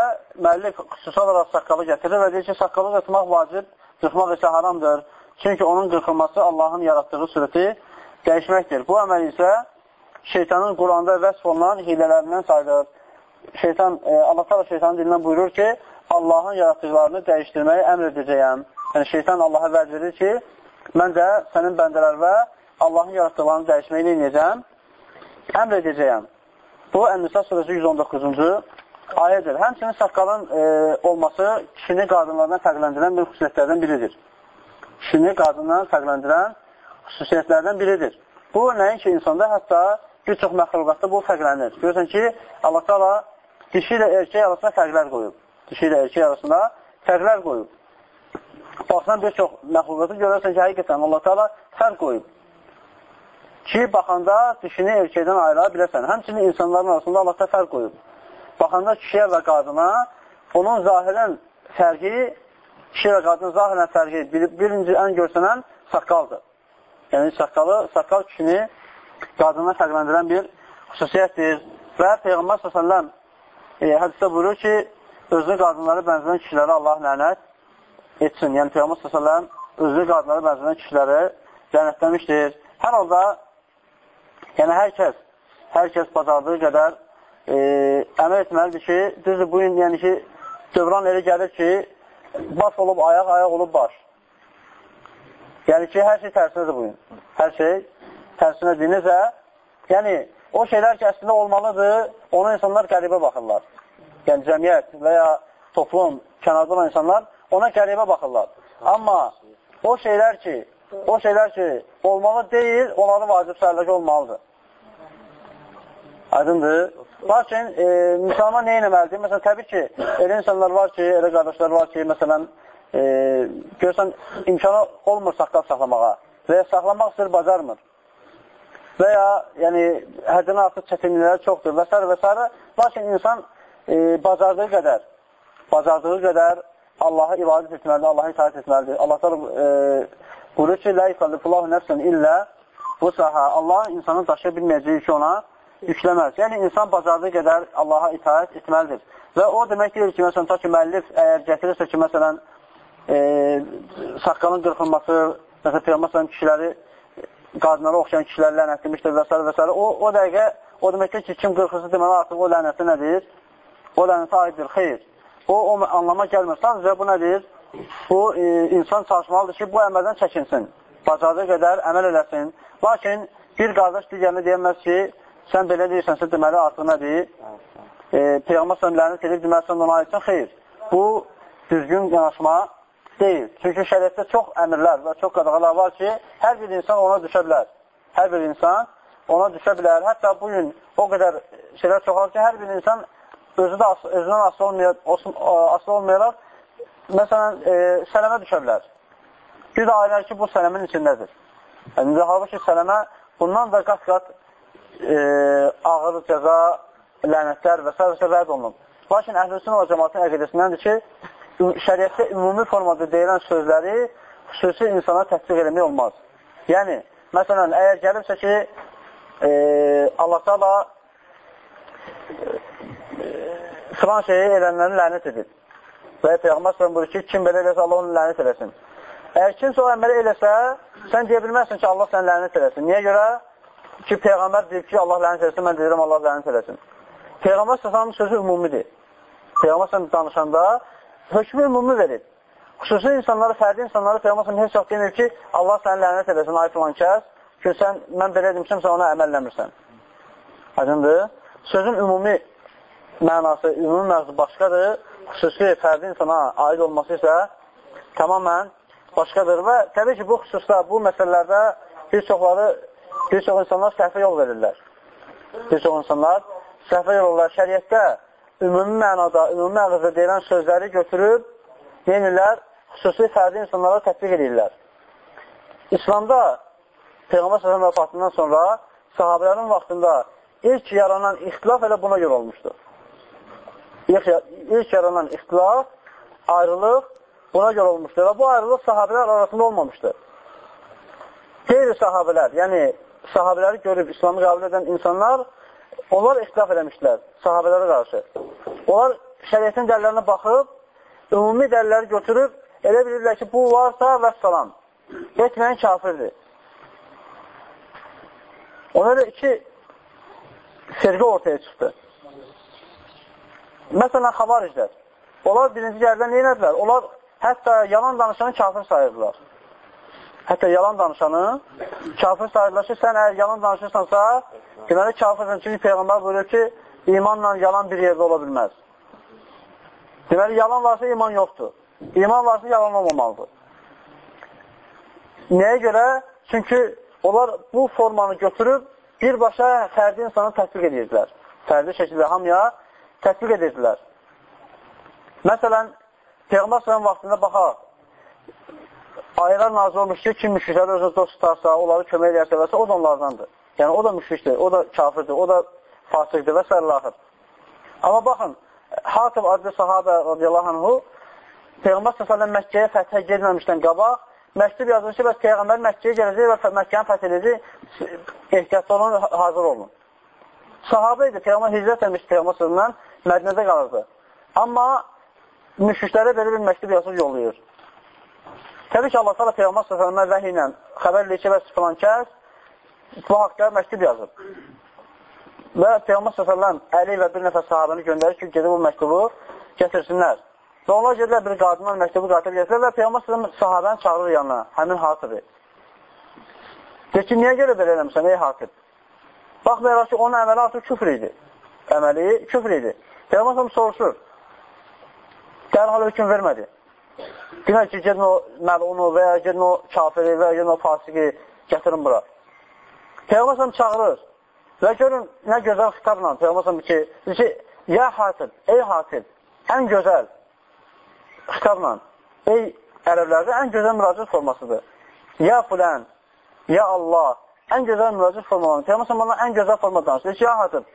müəllif xüsusi olaraq saqqalı gətirir və deyir ki, saqqalı uzatmaq vacib, qırxmaq isə haramdır. Çünki onun qırxılması Allahın yaratdığı sürəti dəyişməkdir. Bu əməl isə şeytanın Quranda vəsf olunan hilələrindən sayılır. Şeytan, e, Allah da şeytanın dilindən buyurur ki, Allahın yaratdıqlarını dəyişdirməyi əmr edəcəyəm. Yəni, şeytan Allaha vəz verir ki, mən də sənin bəndələr və Allahın yaratdıqlarını dəyişməyi eləyəcəm, əmr edəcəyəm. Bu, Ən-Nisa surəsi 119-cu ayədir. Həmçinin saqqalın e, olması kişini qadınlardan fərqləndirən bir xüsusiyyətlərdən biridir. Kişini qadından fərqləndirən xüsusiyyətlərdən biridir. Bu, nəinki insanda, hətta bir çox məxluqatda bu fərqlənir. Görürsən ki, Allah-u dişi ilə erkək arasında fərqlər qoyub. Dişi ilə erkək arasında fərqlər qoyub. Baxsan, bir çox məxluqatı görərsən ki, həqiqətən Allah Teala fərq qoyub. Ki, baxanda dişini erkəkdən ayıra biləsən. Həmçinin insanların arasında Allah Teala fərq qoyub. Baxanda kişiyə və qadına onun zahirən fərqi, kişi və qadının zahirən fərqi bir, birinci ən görsənən saqqaldır. Yəni, saqqalı, saqqal kişini qadına fərqləndirən bir xüsusiyyətdir. Və Peyğəmbər s.ə.v e, hədisdə buyurur ki, özünü qadınları bənzəyən kişilərə Allah lənət etsin. Yəni, Peyğəmbər s.ə.v özünü qadınları bənzəyən kişiləri lənətləmişdir. Hər halda, yəni hər kəs, hər kəs bacardığı qədər e, əməl etməlidir ki, düzdür, bu gün yəni ki, dövran elə gəlir ki, baş olub ayaq, ayaq olub baş. Yəni ki, hər şey tərsinədir bu gün. Hər şey tərsinədir. Necə? Yəni, o şeylər ki, əslində olmalıdır, ona insanlar qəribə baxırlar. Yəni, cəmiyyət və ya toplum, kənarda olan insanlar ona qəribə baxırlar. Amma o şeylər ki, o şeylər ki, olmalı deyil, onları vacib sayılır olmalıdır. Aydındır. Lakin, e, müsəlman nə eləməlidir? Məsələn, təbii ki, elə insanlar var ki, elə qardaşlar var ki, məsələn, e, görsən, imkanı olmur saqqal saxlamağa və ya saxlamaq istəyir, bacarmır və ya yəni, həddən artıq çətinlikləri çoxdur və s. və s. Lakin insan e, bacardığı qədər, bacardığı qədər Allaha ibadət etməlidir, Allaha itaət etməlidir. Allah da e, buyurur ki, Lə yükəllifullahu nəfsən illə bu saha. Allah insanın daşıya bilməyəcəyi ki, ona yükləməz. Yəni, insan bacardığı qədər Allaha itaət etməlidir. Və o demək deyil ki, məsələn, ta ki, müəllif əgər gətirirsə ki, məsələn, e, saqqalın qırxılması, məsələn, Peyğəmbər kişiləri qadınlara oxşayan kişilər lənətləmişdir və s. və s. O, o dəqiqə, o deməkdir ki, kim qırxısı deməli artıq o lənəti nədir? O lənətə aiddir, xeyr. O, o anlama gəlmir. Sadəcə bu nədir? Bu, e, insan çalışmalıdır ki, bu əməldən çəkinsin. Bacardığı qədər əməl eləsin. Lakin bir qardaş digərinə deyəməz ki, sən belə deyirsənsə, deməli artıq nədir? E, Peyğəmbər lənət edib, deməli sən ona aidsən, xeyr. Bu, düzgün yanaşma deyil. Çünki şəriətdə çox əmirlər və çox qadağalar var ki, hər bir insan ona düşə bilər. Hər bir insan ona düşə bilər. Hətta bugün o qədər şeylər çoxalır ki, hər bir insan özü də özündən asılı olmayaraq, asılı olmayaraq məsələn, e, sələmə düşə bilər. Bir də aylar ki, bu sələmin içindədir. Yəni, halbuki sələmə bundan da qat-qat e, ağır cəza, lənətlər və s. və vəd olunub. Lakin əhlüsün o cəmatın əqidəsindəndir ki, şəriətdə ümumi formada deyilən sözləri xüsusi insana tətbiq eləmək olmaz. Yəni, məsələn, əgər gəlibsə ki, e, Allah Taala e, filan şeyi elənləri lənət edib. Və Peyğəmbər sallallahu buyurur ki, kim belə eləsə Allah onu lənət eləsin. Əgər kimsə o əməli eləsə, sən deyə bilməzsən ki, Allah səni lənət eləsin. Niyə görə? Ki, Peyğəmbər deyib ki, Allah lənət eləsin, mən deyirəm Allah lənət eləsin. Peyğəmbər sallallahu sözü ümumidir. Peyğəmbər sallallahu danışanda hökmü ümumi verir. Xüsusi insanları, fərdi insanları Peyğəmbər heç vaxt demir ki, Allah səni lənət edəsin, ay filan kəs, ki, sən, mən belə demişəm, sən ona əməlləmirsən. Aydındır. Sözün ümumi mənası, ümumi məqsəd başqadır. Xüsusi fərdi insana aid olması isə tamamən başqadır və təbii ki, bu xüsusda, bu məsələlərdə bir çoxları, bir çox insanlar səhvə yol verirlər. Bir çox insanlar səhvə yol verirlər. Şəriətdə ümumi mənada, ümumi məqsədə deyilən sözləri götürüb, yenilər, xüsusi fərdi insanlara tətbiq edirlər. İslamda Peyğəmbər s.ə.v vəfatından sonra sahabələrin vaxtında ilk yaranan ixtilaf elə buna görə olmuşdur. İlk, yaranan ixtilaf, ayrılıq buna görə olmuşdur və bu ayrılıq sahabələr arasında olmamışdır. Qeyri sahabələr, yəni sahabələri görüb İslamı qəbul edən insanlar Onlar ixtilaf eləmişdilər sahabələrə qarşı. Onlar şəriyyətin dəllərinə baxıb, ümumi dəlləri götürüb, elə bilirlər ki, bu varsa və salam. Etməyən kafirdir. Ona da iki firqə ortaya çıxdı. Məsələn, xavariclər. Onlar birinci yerdən nə edilər? Onlar hətta yalan danışanı kafir sayırdılar. Hətta yalan danışanı kafir sayırdılar ki, sən əgər yalan danışırsansa, Deməli, kafirsən, çünki Peyğəmbər buyurur ki, imanla yalan bir yerdə ola bilməz. Deməli, yalan varsa iman yoxdur. İman varsa yalan olmamalıdır. Nəyə görə? Çünki onlar bu formanı götürüb birbaşa fərdi insanı təsdiq edirdilər. Fərdi şəkildə hamıya tətbiq edirdilər. Məsələn, Peyğəmbər sələm vaxtında baxaq, ayələr nazil olmuş ki, müşrikləri özünə dost tutarsa, onları kömək edərsə və o da onlardandır. Yəni, o da müşrikdir, o da kafirdir, o da fasıqdır və s. axır. Amma baxın, Hatib adlı sahabə radiyallahu anhu Peyğəmbər s.ə.v Məkkəyə fəthə gedməmişdən qabaq məktub yazmış ki, bəs Peyğəmbər Məkkəyə gələcək və Məkkəni fəth edəcək, ehtiyatda olun, hazır olun. Sahabə idi, Peyğəmbər hicrət etmiş Peyğəmbər s.ə.v Mədinədə qalırdı. Amma müşriklərə belə bir məktub yazıb yollayır. Təbii ki, Allah s.ə.v Peyğəmbər s.ə.və vəhi ilə xəbər eləyir ki, bəs filan kəs bu haqda məktub yazıb. Və Peyğəmbər s.ə.v Əli və bir nəfər sahabəni göndərir ki, gedib bu məktubu gətirsinlər. Və onlar gedirlər bir qadından məktubu qatil gətirir və Peyğəmbər s.ə.v sahabəni çağırır yanına, həmin hatibi. Deyir ki, niyə görə belə eləmişsən, ey hatib? Baxmayaraq ki, onun əməli artıq küfr idi. Əməli küfr idi. Peyğəmbər soruşur. Dərhal hökum vermədi. Demək ki, gedin o məlunu və ya gedin o kafiri və ya gedin o fasiki gətirin bura. Peyğəmbər çağırır və görün nə gözəl xitabla Peyğəmbər ki, ki, ya hatib, ey hatib, ən gözəl xitabla, ey ərəblərdə ən gözəl müraciət formasıdır. Ya fulən, ya Allah, ən gözəl müraciət formalarını. Peyğəmbər bana ən gözəl forma danışır. Ya hatib,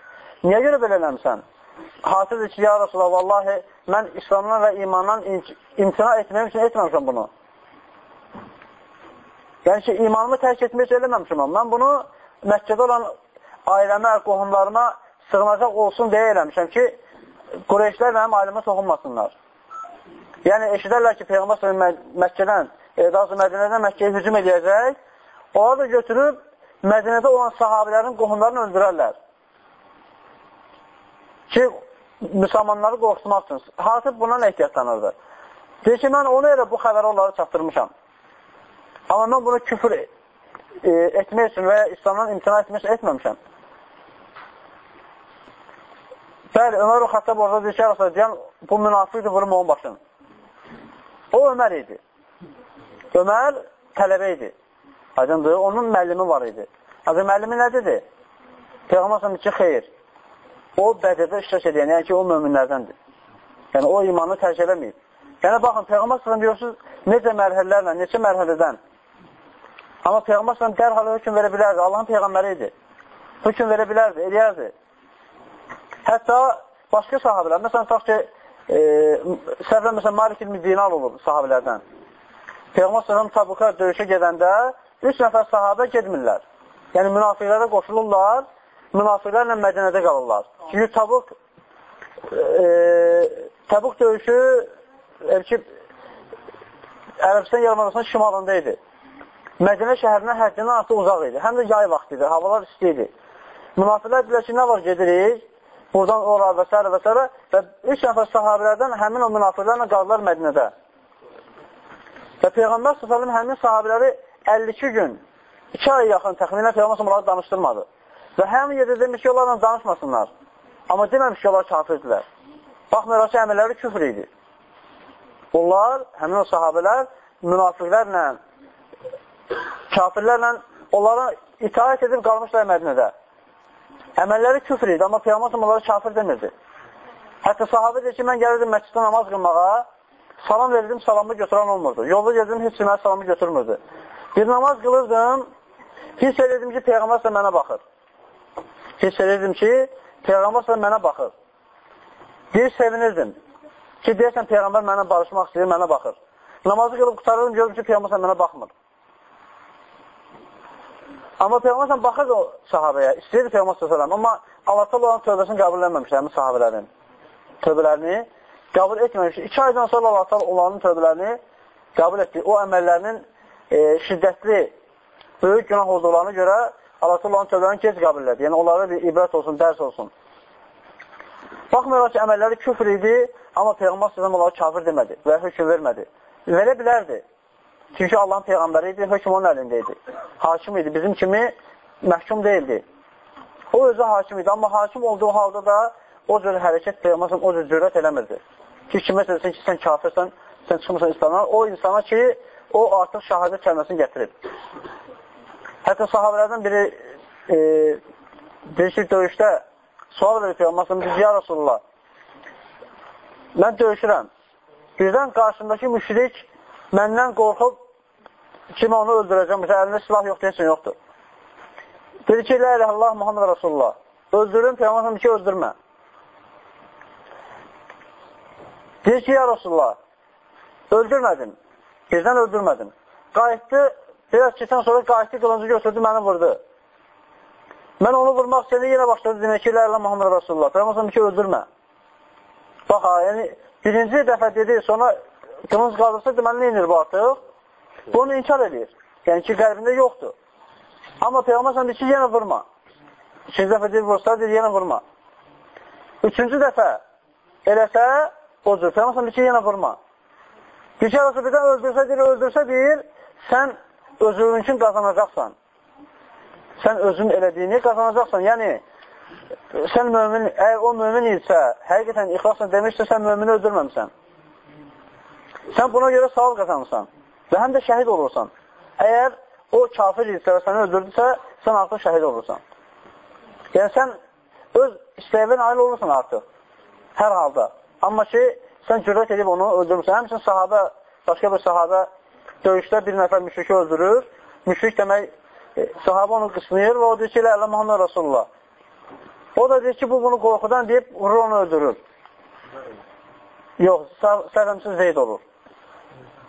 niyə görə belə eləmişsən? Hatibdir ki, ya Rasulallah, vallahi mən İslamdan və imandan imtina etməyim üçün etməmişəm bunu. Yəni ki, imanımı tərk etmək üçün eləməmişəm. Mən bunu Məkkədə olan ailəmə, qohumlarıma sığınacaq olsun deyə eləmişəm ki, Qureyşlər mənim ailəmə toxunmasınlar. Yəni, eşidərlər ki, Peyğəmbər s.ə.v Məkkədən, e, daha sonra Mədinədən Məkkəyə hücum edəcək, onları da götürüb Mədinədə olan sahabilərin qohumlarını öldürərlər. Ki, müsəlmanları qorxutmaq üçün. Hasib bundan ehtiyatlanırdı. Deyir ki, mən onu elə bu xəbəri onları çatdırmışam. Amma mən bunu küfür e, etmək üçün və ya İslamdan imtina etmək etməmişəm. Bəli, Ömər Xattab orada deyir ki, deyən, bu münafiqdir, vurum onun başını. O Ömər idi. Ömər tələbə idi. Aydındır, onun müəllimi var idi. Ancaq müəllimi nədir? Peyğəmbər ki, xeyr. O bədədə iştirak edən, yəni ki, o möminlərdəndir. Yəni, o imanı tərk eləməyib. Yəni, baxın, Peyğəmbər s.ə.v görürsünüz, necə mərhələlərlə, neçə mərhələdən. Amma Peyğəmbər s.ə.v dərhal hökum verə bilərdi, Allahın Peyğəmbəri idi. Hökum verə bilərdi, eləyərdi. Hətta başqa sahabələr, məsələn, tutaq ki, e, səhvlə, məsələn, Malik ilmi dinar olur sahabələrdən. Peyğəmbər s.ə.v tabuka döyüşə gedəndə üç nəfər sahabə gedmirlər. Yəni, münafiqlərə qoşulurlar, münafiqlərlə Mədinədə qalırlar. Çünki Tabuk e, Tabuk döyüşü e, ki, Ərəbistan yarımadasının şimalında idi. Mədinə şəhərindən həddindən artıq uzaq idi. Həm də yay vaxtı idi, havalar isti idi. Münafiqlər bilir ki, nə var gedirik? Buradan ora və s. və s. Və üç nəfər sahabilərdən həmin o münafiqlərlə qaldılar Mədinədə. Və Peyğəmbər s.ə.v həmin sahabiləri 52 gün, 2 ay yaxın təxminən Peyğəmbər s.ə.v danışdırmadı. Və həmin yerdə demiş ki, onlarla danışmasınlar. Amma deməmiş ki, onlar kafirdirlər. Baxmayaraq ki, əmirləri küfr idi. Onlar, həmin o sahabələr, münafiqlərlə, kafirlərlə onlara itaət edib qalmışlar Mədinədə. Əməlləri küfr idi, amma Peyğəmbər onları kafir demirdi. Hətta sahabə deyir ki, mən gəlirdim məsciddə namaz qılmağa, salam verirdim, salamı götürən olmurdu. Yolda gedirdim, heç kimə salamı götürmürdü. Bir namaz qılırdım, hiss edirdim ki, Peyğəmbər mənə baxır hiss edirdim ki, Peyğəmbər sən mənə baxır. Bir sevinirdim ki, deyəsən Peyğəmbər mənə barışmaq istəyir, mənə baxır. Namazı qılıb qutarırdım, görürüm ki, Peyğəmbər sən mənə baxmır. Amma Peyğəmbər sən baxır o sahabəyə, istəyirdi Peyğəmbər sən amma Allah olan tövbəsini qəbul etməmişdir həmin sahabələrin tövbələrini qəbul etməmişdir. İki aydan sonra Allah olanın tövbələrini qəbul etdi. O əməllərinin e, şiddətli, böyük günah olduğuna görə Allah onların tövbələrini gec qəbul elədi. Yəni, onlara bir ibrət olsun, dərs olsun. Baxmayaraq ki, əməlləri küfr idi, amma Peyğəmbər sözəm onları kafir demədi və hökum vermədi. Verə bilərdi. Çünki Allahın Peyğəmbəri idi, hökum onun əlində idi. Hakim idi, bizim kimi məhkum deyildi. O özü hakim idi, amma hakim olduğu halda da o cür hərəkət Peyğəmbər o cür cürət eləmirdi. Ki, kimə desin ki, sən kafirsən, sən çıxmırsan İslamdan, o insana ki, o artıq şahadət kəlməsini gətirib. Hətta sahabələrdən biri e, deyir ki, döyüşdə sual verir Peyğəmbər deyir, ya Rasulullah, mən döyüşürəm. Birdən qarşımdakı müşrik məndən qorxub kim onu öldürəcəm, məsələn, əlində silah yoxdur, heç yoxdur. Dedi ki, la ilahe Allah, Muhammed Rasulullah. Öldürün, Peyğəmbər ki, öldürmə. Deyir ki, ya Rasulullah, öldürmədim. Birdən öldürmədim. Qayıtdı, biraz keçən sonra qayıtdı, qılıncı götürdü, məni vurdu. Mən onu vurmaq istədi, yenə başladı demək ki, Ləylə Muhammed Rasulullah. Peyğəmbər ki, öldürmə. Bax, yəni, birinci dəfə dedi, sonra qılınc qaldırsa, deməli, nə inir bu artıq? Bunu inkar edir. Yəni ki, qəlbində yoxdur. Amma Peyğəmbər deyir ki, yenə vurma. İkinci dəfə deyir, vursa, deyir, yenə vurma. Üçüncü dəfə eləsə, o cür. Peyğəmbər deyir ki, yenə vurma. Şey arası birdən öldürsə, deyir, öldürsə, deyir, sən özün üçün qazanacaqsan. Sən özün elədiyini qazanacaqsan. Yəni, sən mömin, əgər o mömin isə, həqiqətən ixlasla demişsə, sən mömini öldürməmsən. Sən buna görə savab qazanırsan və həm də şəhid olursan. Əgər o kafir isə və səni öldürdüsə, sən artıq şəhid olursan. Yəni, sən öz istəyivə nail olursan artıq, hər halda. Amma ki, sən cürət edib onu öldürürsən. Həmçin sahabə, başqa bir sahabə döyüşdə bir nəfər müşriki öldürür. Müşrik demək, e, sahabə onu qısmayır və o deyir ki, ilə Muhammed Rasulullah. O da deyir ki, bu bunu qorxudan deyib, vurur onu öldürür. Yox, səhvəmsiz Zeyd olur.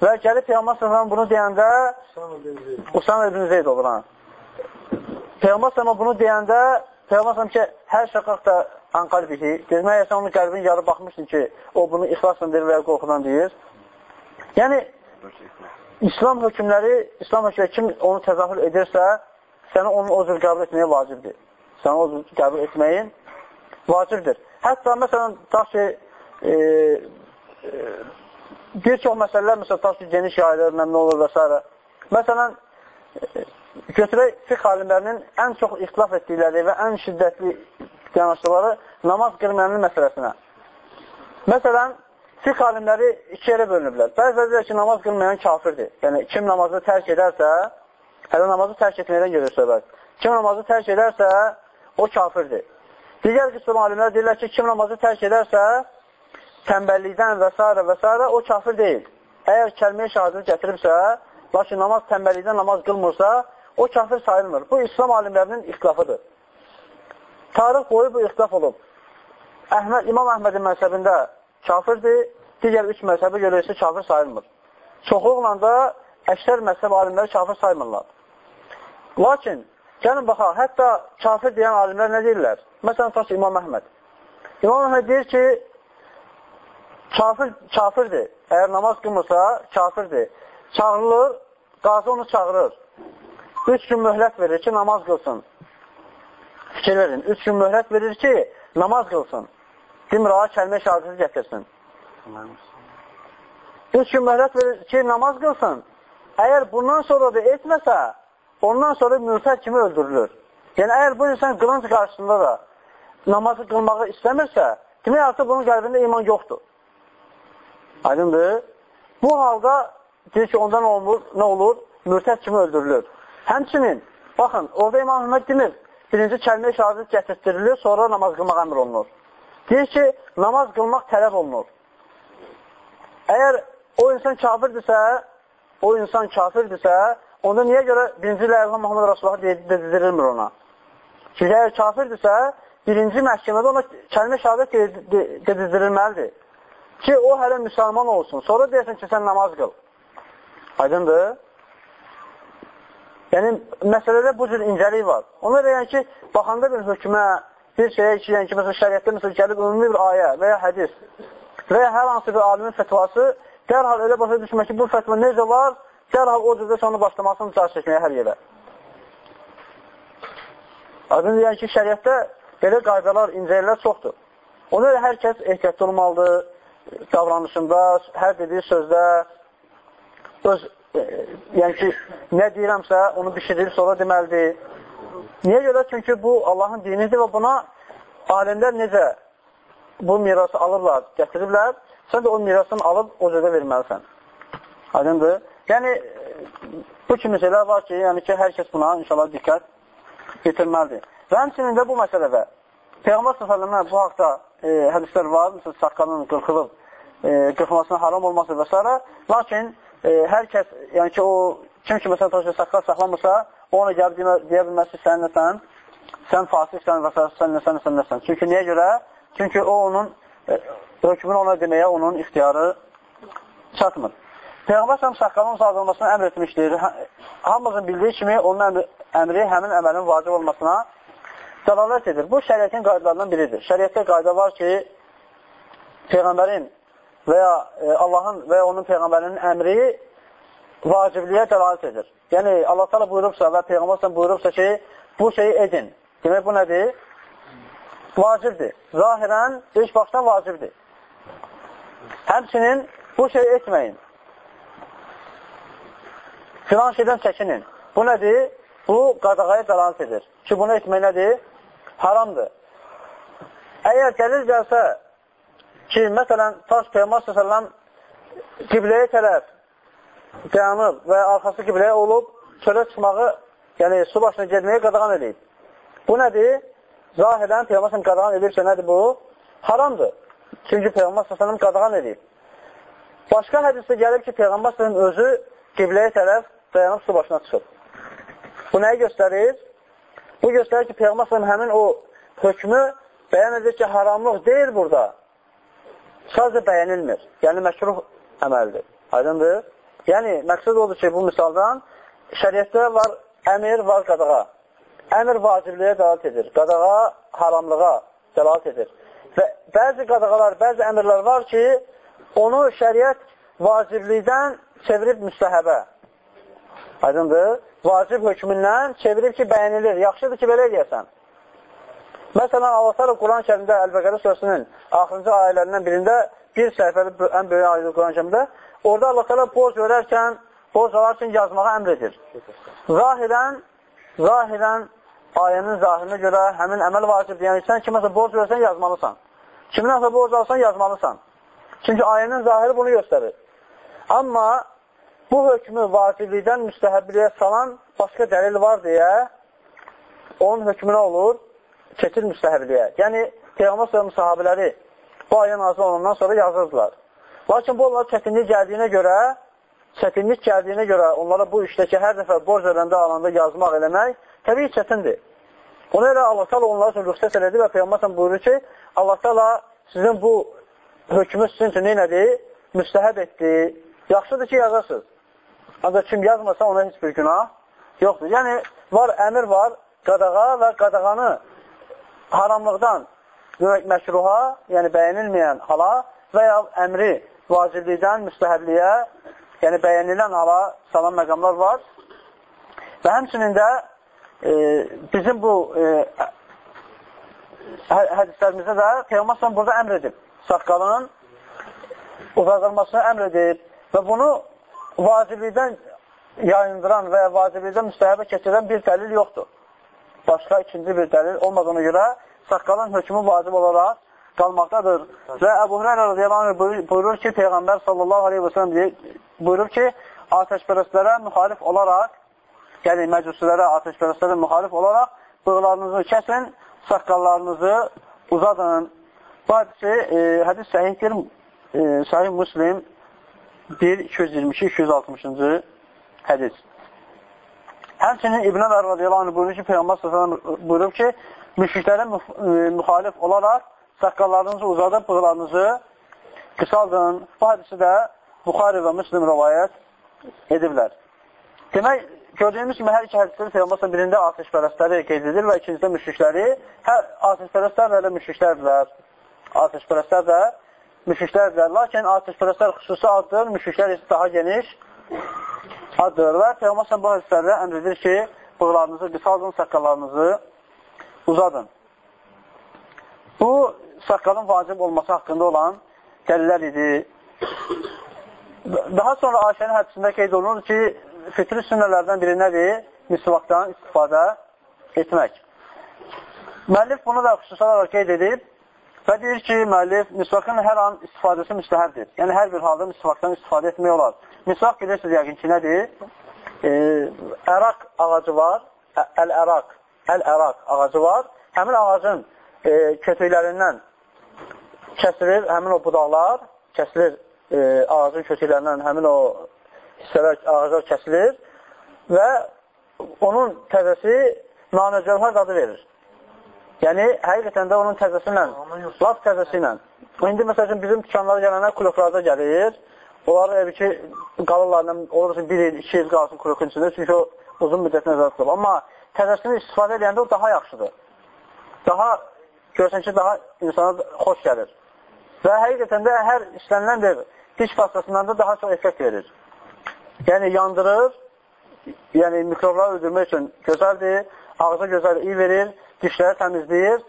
Və gəlib Peyğəmbər sallallahu bunu deyəndə Usama ibn Zeyd olur ha. Peyğəmbər sallallahu bunu deyəndə Peyğəmbər sallallahu ki, hər şəqaq da an qalbihi. Demək, sən onun qəlbini yarı baxmışsın ki, o bunu ixlasla deyir və ya qorxudan deyir. Yəni, İslam hökmləri, İslam hökmləri kim onu təzahür edirsə, səni onun o cür qəbul etməyə vacibdir. Səni o cür qəbul etməyin vacibdir. Hətta, məsələn, ta ki, e, e, bir çox məsələlər, məsələn, ta ki, geniş yayılır, nə olur və s. Məsələn, e, götürək fiqh alimlərinin ən çox ixtilaf etdikləri və ən şiddətli yanaşdıqları namaz qırmayanın məsələsinə. Məsələn, Fiqh alimləri iki yerə bölünüblər. Bəziləri deyir ki, namaz qılmayan kafirdir. Yəni, kim namazı tərk edərsə, hələ namazı tərk etməkdən gedir söhbət. Kim namazı tərk edərsə, o kafirdir. Digər qism alimlər deyirlər ki, kim namazı tərk edərsə, tənbəllikdən və s. və s. o kafir deyil. Əgər kəlməyə şahadını gətiribsə, lakin namaz tənbəllikdən namaz qılmırsa, o kafir sayılmır. Bu, İslam alimlərinin ixtilafıdır. Tarix boyu bu ixtilaf olub. Əhməd, İmam Əhmədin məzəbində kafirdir, digər üç məzhəbə görə isə kafir sayılmır. Çoxluqla da əksər məzhəb alimləri kafir saymırlar. Lakin, gəlin baxaq, hətta kafir deyən alimlər nə deyirlər? Məsələn, tutaq İmam Əhməd. İmam Əhməd deyir ki, kafir, kafirdir. Əgər namaz qılmırsa, kafirdir. Çağırılır, qazı onu çağırır. Üç gün möhlət verir ki, namaz qılsın. Fikir verin, üç gün möhlət verir ki, namaz qılsın. İmrağa kəlmə şahadəsi gətirsin. Üç gün məhlət verir ki, namaz qılsın. Əgər bundan sonra da etməsə, ondan sonra mürtəd kimi öldürülür. Yəni, əgər bu insan qılınc qarşısında da namazı qılmağı istəmirsə, demək artıq bunun qəlbində iman yoxdur. Aydındır. Bu halda deyir ki, ondan olmur, nə olur? Mürtəd kimi öldürülür. Həmçinin, baxın, orada İmam Hümmət demir, birinci kəlmə-i şahadət gətirtdirilir, sonra namaz qılmaq əmr olunur. Deyir ki, namaz qılmaq tələb olunur. Əgər o insan kafirdirsə, o insan kafirdirsə, onda niyə görə birinci ləyəqə Muhammed Rasulullah dedirilmir ona? Çünki əgər kafirdirsə, birinci məhkəmədə ona kəlmə şəhadət dedizdirilməlidir. Ki, o hələ müsəlman olsun. Sonra deyəsən ki, sən namaz qıl. Aydındır? Yəni, məsələdə bu cür incəlik var. Ona yəni ki, baxanda bir hökmə, bir şeyə yəni ki, məsələn, şəriətdə məsələn, gəlib ümumi bir ayə və ya hədis və ya hər hansı bir alimin fətvası dərhal elə başa düşmək ki, bu fətva necə var, dərhal o cürdə onu başlamasını caz çəkməyə hər yerə. Adın yəni ki, şəriətdə belə qaydalar, incəlilər çoxdur. Ona görə hər kəs ehtiyatlı olmalıdır davranışında, hər dediyi sözdə, öz, e, yəni ki, nə deyirəmsə, onu bişirir, sonra deməlidir. Niyə görə? Çünki bu Allahın dinidir və buna alimlər necə bu mirası alırlar, gətiriblər, sən də o mirasını alıb o cürdə verməlisən. Aydındır? Yəni, bu kimi şeylər var ki, yəni ki, hər kəs buna inşallah diqqət yetirməlidir. Və həmçinin də bu məsələdə Peyğəmbər s.ə.və bu haqda e, hədislər var, məsələn, saqqalının qırxılıb e, qırxmasının haram olması və s. Lakin e, hər kəs, yəni ki, o kim ki, məsələn, təşkil saqqal saxlamırsa, ona gəlib deyə, ki, sən nəsən, sən fasiksən və sən nəsən, nəsən, nəsən. Çünki niyə görə? Çünki o onun, e, hökmünü ona deməyə onun ixtiyarı çatmır. Peyğəmbər səhəm saqqalın uzadılmasını əmr etmişdir. Hamımızın bildiyi kimi onun əmri, əmri həmin əməlin vacib olmasına dəlalət edir. Bu şəriyyətin qaydalarından biridir. Şəriyyətdə qayda var ki, Peyğəmbərin və ya e, Allahın və ya onun Peyğəmbərinin əmri vacibliyə dəlalət edir. Yəni, Allah təala buyurubsa və Peyğəmbər buyurubsa ki, bu şeyi edin. Demək, bu nədir? Vacibdir. Zahirən, ilk başdan vacibdir. Həmçinin bu şeyi etməyin. Filan şeydən çəkinin. Bu nədir? Bu, qadağaya dəlalət edir. Ki, bunu etmək nədir? Haramdır. Əgər gəlir gəlsə ki, məsələn, Taş Peyğəmbər s.ə.v qibləyə tərəf dayanıb və arxası qibləyə olub çölə çıxmağı, yəni su başına gedməyə qadağan edib. Bu nədir? Zahirən Peyğəmbər qadağan edibsə nədir bu? Haramdır. Çünki Peyğəmbər s.ə.v qadağan edib. Başqa hədisdə gəlib ki, Peyğəmbər s.ə.v özü qibləyə tərəf dayanıb su başına çıxıb. Bu nəyi göstərir? Bu göstərir ki, Peyğəmbər s.ə.v həmin o hökmü bəyan edir ki, haramlıq deyil burada. Sadəcə bəyənilmir. Yəni, məkruh əməldir. Aydındır? Yəni, məqsəd odur ki, bu misaldan şəriətdə var əmir, var qadağa. Əmir vacibliyə dəlat edir. Qadağa haramlığa dəlat edir. Və bəzi qadağalar, bəzi əmirlər var ki, onu şəriət vaciblikdən çevirib müstəhəbə. Aydındır? Vacib hökmündən çevirib ki, bəyənilir. Yaxşıdır ki, belə eləyəsən. Məsələn, Allah Quran-ı kərimdə Əl-Bəqərə surəsinin axırıncı ayələrindən birində bir səhifəli ən böyük ayədə Quran-ı kərimdə Orada Allah təala borc verərkən, borc alarkən yazmağa əmr edir. Zahirən, zahirən ayənin zahirinə görə həmin əməl vacibdir. Yəni, sən kiməsə borc versən, yazmalısan. Kimdənsə borc alsan, yazmalısan. Çünki ayənin zahiri bunu göstərir. Amma bu hökmü vaciblikdən müstəhəbliyə salan başqa dəlil var deyə onun hökmünə olur, keçir müstəhəbliyə. Yəni, Peyğəmbər sahabiləri bu ayə nazil olandan sonra yazırdılar. Lakin bu onlara çətinlik gəldiyinə görə, çətinlik gəldiyinə görə onlara bu işdəki hər dəfə borc verəndə alanda yazmaq eləmək təbii çətindir. Ona görə Allah təala onlar üçün rüxsət elədi və Peyğəmbər buyurur ki, Allah təala sizin bu hökmü sizin üçün nədir? Müstəhəb etdi. Yaxşıdır ki, yazasınız. Ancaq kim yazmasa ona heç bir günah yoxdur. Yəni, var, əmir var, qadağa və qadağanı haramlıqdan məkruha, yəni bəyənilməyən hala və ya əmri vaciblikdən müstəhəbliyə, yəni bəyənilən hala salan məqamlar var. Və həmçinin də e, bizim bu e, hə, hədislərimizdə də Peyğəmbər burada əmr edib. Saqqalın uzadılmasını əmr edib və bunu vaciblikdən yayındıran və ya vaciblikdən müstəhəbə keçirən bir dəlil yoxdur. Başqa ikinci bir dəlil olmadığına görə saqqalın hökmü vacib olaraq qalmaqdadır. Və Əbu Hüreyra radiyallahu buyurur ki, Peyğəmbər sallallahu aleyhi və sələm buyurur ki, ateşpərəstlərə müxalif olaraq, yəni məcuslərə, ateşpərəstlərə müxalif olaraq bığlarınızı kəsin, saqqallarınızı uzadın. Bu hədisi, e, hədis səhihdir, e, sahih muslim 1-222-260-cı hədis. Həmçinin İbn Əmər radiyallahu anh buyurur ki, Peyğəmbər sallallahu buyurur ki, müşriklərə müxalif olaraq saqqallarınızı uzadıb bığlarınızı qısaldın. Bu hadisi də Buxari və Müslim rəvayət ediblər. Demək, gördüyümüz kimi hər iki hədisdə Peyğəmbər birində ateşpərəstləri qeyd edilir və ikincidə müşrikləri. Hər ateşpərəstlər də elə müşriklərdirlər. Ateşpərəstlər də müşriklərdirlər. Lakin ateşpərəstlər xüsusi addır, müşriklər isə daha geniş addır. Və Peyğəmbər bu hədislərdə əmr edir ki, bığlarınızı qısaldın, saqqallarınızı uzadın. Bu, saqqalın vacib olması haqqında olan dəlillər idi. Daha sonra Ayşənin hədisində qeyd olunur ki, fitri sünnələrdən biri nədir? Misvaqdan istifadə etmək. Müəllif bunu da xüsusi olaraq qeyd edib və deyir ki, müəllif misvaqın hər an istifadəsi müstəhərdir. Yəni, hər bir halda misvaqdan istifadə etmək olar. Misvaq bilirsiniz yəqin ki, nədir? E, əraq ağacı var, əl-əraq, əl-əraq ağacı var. Həmin ağacın e, kötüklərindən kəsilir həmin o budaqlar kəsilir e, ağacın kötüklərindən həmin o hissələr, ağaclar kəsilir və onun təzəsi nanəcəlhar adı verir. Yəni, həqiqətən də onun təzəsi ilə, laf təzəsi ilə. İndi, məsəl üçün, bizim dükanlara gələnlər kuloklarda gəlir. Onlar evi ki, qalırlarla, olur ki, bir il, iki il qalsın kulokun içində, çünki o uzun müddət nəzərdə tutulur. Amma təzəsini istifadə edəndə o daha yaxşıdır. Daha, görsən ki, daha insana xoş gəlir. Və həqiqətən də hər işlənilən bir diş pastasından da daha çox effekt verir. Yəni, yandırır, yəni mikrobları öldürmək üçün gözəldir, ağza gözəl iyi verir, dişləri təmizləyir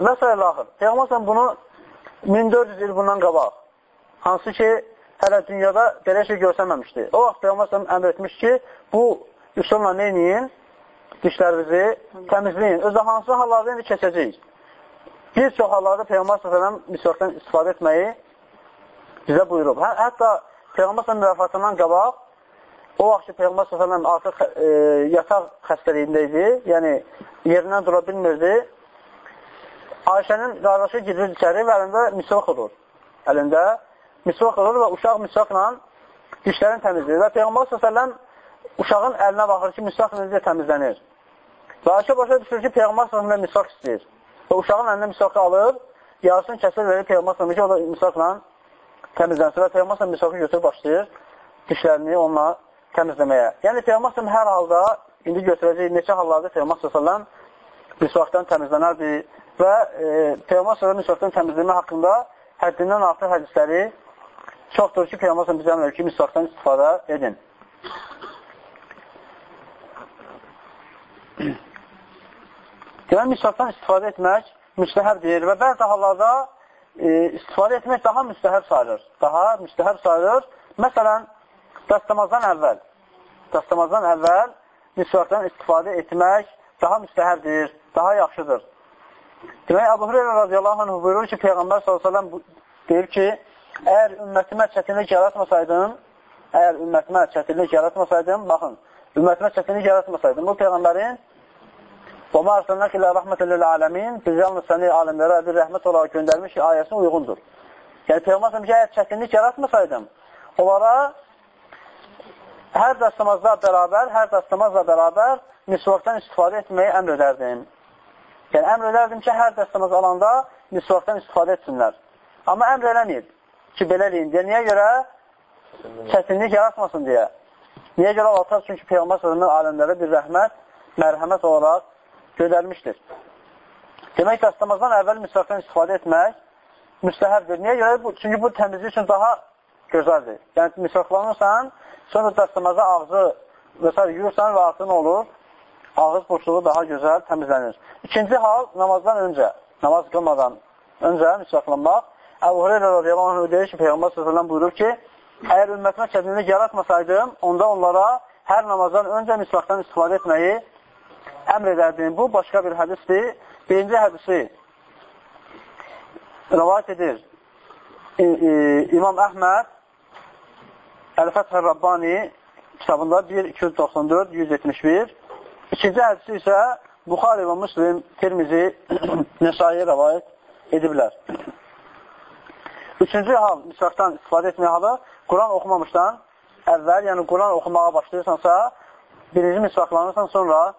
və s. axır. Peyğəmbər bunu 1400 il bundan qabaq, hansı ki, hələ dünyada belə şey görsənməmişdi. O vaxt Peyğəmbər əmr etmiş ki, bu üsulla neyiniyin? Dişlərinizi təmizləyin. Özə hansı hallarda indi keçəcəyik. Bir çox hallarda Peyğəmbər s.ə.v misvakdan istifadə etməyi bizə buyurub. Hə, hətta Peyğəmbər s.ə.v vəfatından qabaq O vaxt ki, Peyğəmbər s.ə.v artıq e, yataq xəstəliyində idi, yəni yerindən dura bilmirdi. Ayşənin qardaşı girir içəri və əlində misvaq olur. Əlində misvaq olur və uşaq misvaqla dişlərini təmizləyir. Və Peyğəmbər s.ə.v uşağın əlinə baxır ki, misvaq necə təmizlənir. Və Ayşə başa düşür ki, Peyğəmbər s.ə.v misvaq istəyir. Və uşağın əlinə misvaqı alır, yarısını kəsir verir Peyğəmbər s.ə.v ki, o da misvaqla təmizlənsin. Və Peyğəmbər s.ə.v misvaqı götürüb başlayır dişlərini onunla təmizləməyə. Yəni Peyğəmbər hər halda indi götürəcək neçə hallarda Peyğəmbər sallallahu misvaqdan təmizlənərdi və e, Peyğəmbər sallallahu misvaqdan təmizləmə haqqında həddindən artıq hədisləri çoxdur ki, Peyğəmbər bizə əmr ki, misvaqdan istifadə edin. Demək, misvaqdan istifadə etmək müstəhəb deyil və bəzi hallarda e, istifadə etmək daha müstəhəb sayılır. Daha müstəhəb sayılır. Məsələn, dəstəmazdan əvvəl, dəstəmazdan əvvəl misvaqdan istifadə etmək daha müstəhərdir, daha yaxşıdır. Demək, Əbu Hüreyra radiyallahu anh buyurur ki, Peyğəmbər s.ə.v deyir ki, əgər ümmətimə çətinlik yaratmasaydım, əgər ümmətimə çətinlik yaratmasaydım, baxın, ümmətimə çətinlik yaratmasaydım, bu Peyğəmbərin وَمَا أَرْسَلْنَكِ إِلَّا رَحْمَةً لِلْعَالَمِينَ Biz yalnız səni alimlərə bir rəhmət olaraq göndərmiş ki, ayəsinə uyğundur. Yəni, Peyğəmbər s.ə.v əgər çətinlik yaratmasaydım, onlara hər dəstəmazla bərabər, hər dəstəmazla bərabər misvaqdan istifadə etməyi əmr edərdim. Yəni, əmr edərdim ki, hər dəstəmaz alanda misvaqdan istifadə etsinlər. Amma əmr eləməyib ki, belə deyin. Deyə, niyə görə? Çətinlik yaratmasın deyə. Niyə görə Allah çünki Peyğəmbər sözünün aləmlərə bir rəhmət, mərhəmət olaraq göndərmişdir. Demək, dəstəmazdan əvvəl misvaqdan istifadə etmək müstəhəbdir. Niyə görə? Çünki bu təmizlik üçün daha gözəldir. Yəni, misvaqlanırsan, Sonra dəstəmazda ağzı və s. yuyursan və artıq olur? Ağız boşluğu daha gözəl təmizlənir. İkinci hal, namazdan öncə, namaz qılmadan öncə misvaqlanmaq. Əbu Hüreyra radiyallahu anh deyir ki, Peyğəmbər s.ə.v buyurur ki, əgər ümmətimə çətinlik yaratmasaydım, onda onlara hər namazdan öncə misvaqdan istifadə etməyi əmr edərdim. Bu, başqa bir hədisdir. Birinci hədisi rəvayət edir İmam Əhməd Əl-Fəthər Rabbani kitabında 1-294-171. İkinci hədisi isə Buxari və Müslim, Tirmizi, Nəsaiyə rəvayət ediblər. Üçüncü hal, misraqdan istifadə etmək halı, Quran oxumamışdan əvvəl, yəni Quran oxumağa başlayırsansa, birinci misraqlanırsan, sonra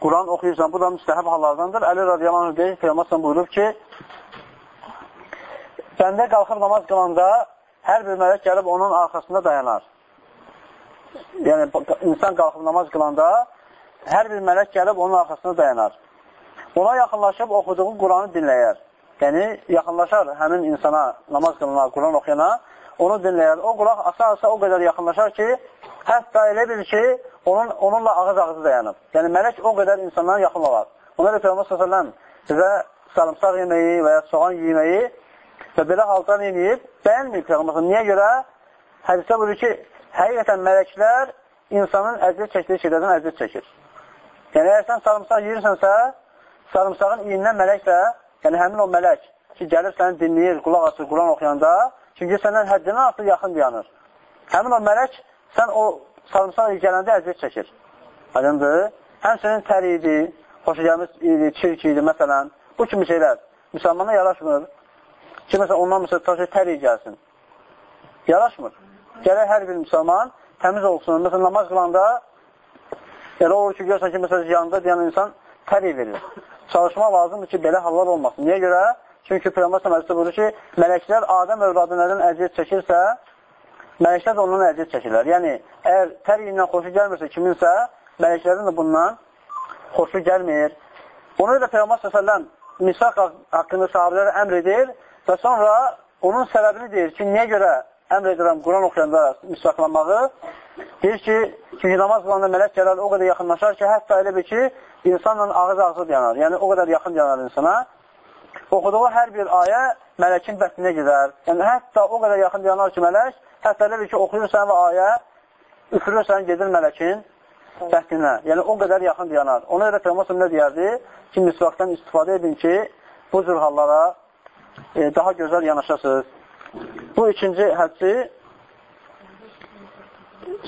Quran oxuyursan. Bu da müstəhəb hallardandır. Əli radiyallahu deyir, Peyğəmbər buyurub ki, bəndə qalxıb namaz qılanda hər bir mələk gəlib onun arxasında dayanar. Yəni, insan qalxıb namaz qılanda hər bir mələk gəlib onun arxasında dayanar. Ona yaxınlaşıb oxuduğu Quranı dinləyər. Yəni, yaxınlaşar həmin insana, namaz qılana, Quran oxuyana, onu dinləyər. O qulaq asa-asa o qədər yaxınlaşar ki, hətta elə bil ki, onun, onunla ağız-ağızı dayanıb. Yəni, mələk o qədər insandan yaxın olar. Ona da Peyğəmbər s.ə.v sizə sarımsaq yeməyi və ya soğan yeməyi Və belə halda edib? Bəyənməyib Peyğəmbər. Niyə görə? Hədisdə buyurur ki, həqiqətən mələklər insanın əziyyət çəkdiyi şeylərdən əziyyət çəkir. Yəni, əgər sən sarımsaq yeyirsənsə, sarımsağın iyindən mələk də, yəni həmin o mələk ki, gəlir səni dinləyir, qulaq açır, Quran oxuyanda, çünki səndən həddindən artıq yaxın dayanır. Həmin o mələk, sən o sarımsaq gələndə əziyyət çəkir. Aydındır. Həmsinin tər idi, xoşagəlmiş idi, çirk idi, məsələn. Bu kimi şeylər müsəlmana yaraşmır ki, məsələn, ondan məsələn, tutaq ki, tər gəlsin. Yaraşmır. Gərək hər bir müsəlman təmiz olsun. Məsələn, namaz qılanda elə olur ki, görsən ki, məsələn, yanında deyən insan təri verir. Çalışmaq lazımdır ki, belə hallar olmasın. Niyə görə? Çünki Peyğəmbər səmədisi buyurur ki, mələklər Adəm övladı nədən əziyyət çəkirsə, mələklər də ondan əziyyət çəkirlər. Yəni, əgər tər ilə xoşu gəlmirsə kiminsə, mələklərin də bundan xoşu gəlmir. Ona görə Peyğəmbər səsələm misaq haqqında sahabələrə əmr edir və sonra onun səbəbini deyir ki, niyə görə əmr edirəm Quran oxuyanda misaqlanmağı? Deyir ki, çünki namaz qılanda mələk gələr o qədər yaxınlaşar ki, hətta elə bir ki, insanla ağız ağzı yanar. Yəni, o qədər yaxın yanar insana. Oxuduğu hər bir ayə mələkin bətninə gedər. Yəni, hətta o qədər yaxın yanar ki, mələk, hətta elə ki, oxuyursan və ayə, üfürürsən, gedir mələkin bətninə. Yəni, o qədər yaxın yanar. Ona görə Peyğəmbər nə deyərdi? Ki, misvaqdan istifadə edin ki, bu cür hallara e, daha gözəl yanaşasınız. Bu ikinci hədsi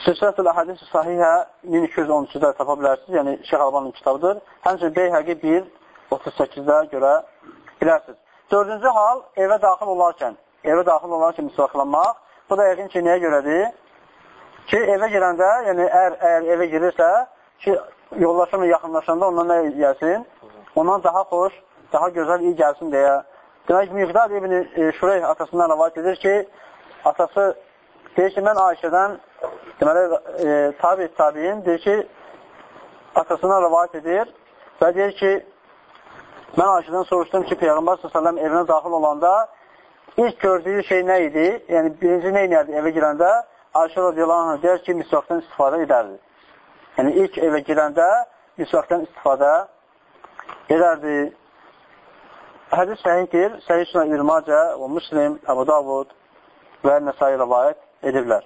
Sirsətül Əhədis Sahihə 1213-də tapa bilərsiniz, yəni Şeyh Albanın kitabıdır. Həmçinin Beyhəqi 1, 38-də görə bilərsiniz. Dördüncü hal, evə daxil olarkən, evə daxil olarkən misvaqlanmaq. Bu da yəqin ki, nəyə görədir? Ki, evə girəndə, yəni əgər, əgər evə girirsə, ki, yollaşımla yaxınlaşanda ondan nə gəlsin? Ondan daha xoş, daha gözəl iyi gəlsin deyə. Demək, Miqdad ibn e, Şureyh atasından rəvayət edir ki, atası deyir ki, mən Ayşədən, deməli, e, tabi tabiin, deyir ki, atasından rəvayət edir və deyir ki, mən Ayşədən soruşdum ki, Peyğəmbər s.ə.v evinə daxil olanda ilk gördüyü şey nə idi? Yəni, birinci nə inərdi evə girəndə? Ayşə radiyallahu anh deyər ki, misvaqdan istifadə edərdi. Yəni, ilk evə girəndə misvaqdan istifadə edərdi. Hədis səhiddir. Səhid Sünə İrmacə və Müslim, Əbu Davud və Nəsai rəvayət edirlər.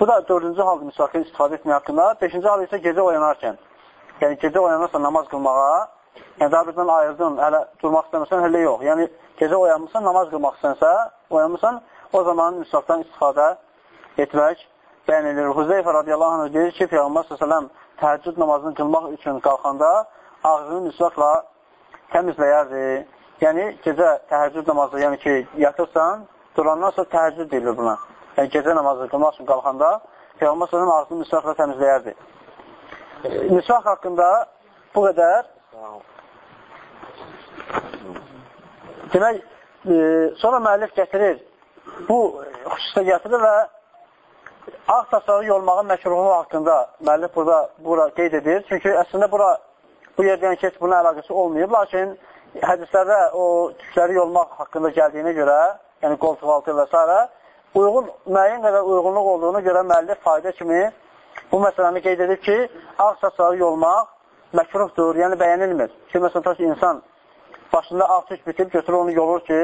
Bu da dördüncü haldır misvaqdan istifadə etmək haqqında. Beşinci hal isə gecə oyanarkən. Yəni, gecə oyanırsan namaz qılmağa, yəni daha birdən ayırdın, hələ durmaq istəmirsən, hələ yox. Yəni, gecə oyanmışsan, namaz qılmaq istənsə, oyanmışsan, o zaman misvaqdan istifadə etmək bəyan edilir. Huzeyfə radiyallahu anh deyir ki, Peyğəmbər s.ə.v təhəccüd namazını qılmaq üçün qalxanda ağzını misvaqla təmizləyərdi. Yəni, gecə təhəccüd namazı, yəni ki, yatırsan, durandan sonra təhəccüd deyilir buna. Yəni, gecə namazı qılmaq üçün qalxanda Peyğəmbər s.ə.v ağzını misvaqla təmizləyərdi. Misvaq haqqında bu qədər. Demək, e, sonra müəllif gətirir, bu xüsusda gətirir və ağ saçları yolmağın məkruhu haqqında müəllif burada bura qeyd edir. Çünki əslində bura bu yerdən ki, bunun əlaqəsi olmayıb, lakin hədislərdə o tükləri yolmaq haqqında gəldiyinə görə, yəni qoltuq altı və s. uyğun, müəyyən qədər uyğunluq olduğuna görə müəllif fayda kimi bu məsələni qeyd edib ki, ağ saçları yolmaq məkruhdur, yəni bəyənilmir. Ki, məsələn, insan başında ağ tük bitib, götürür onu yolur ki,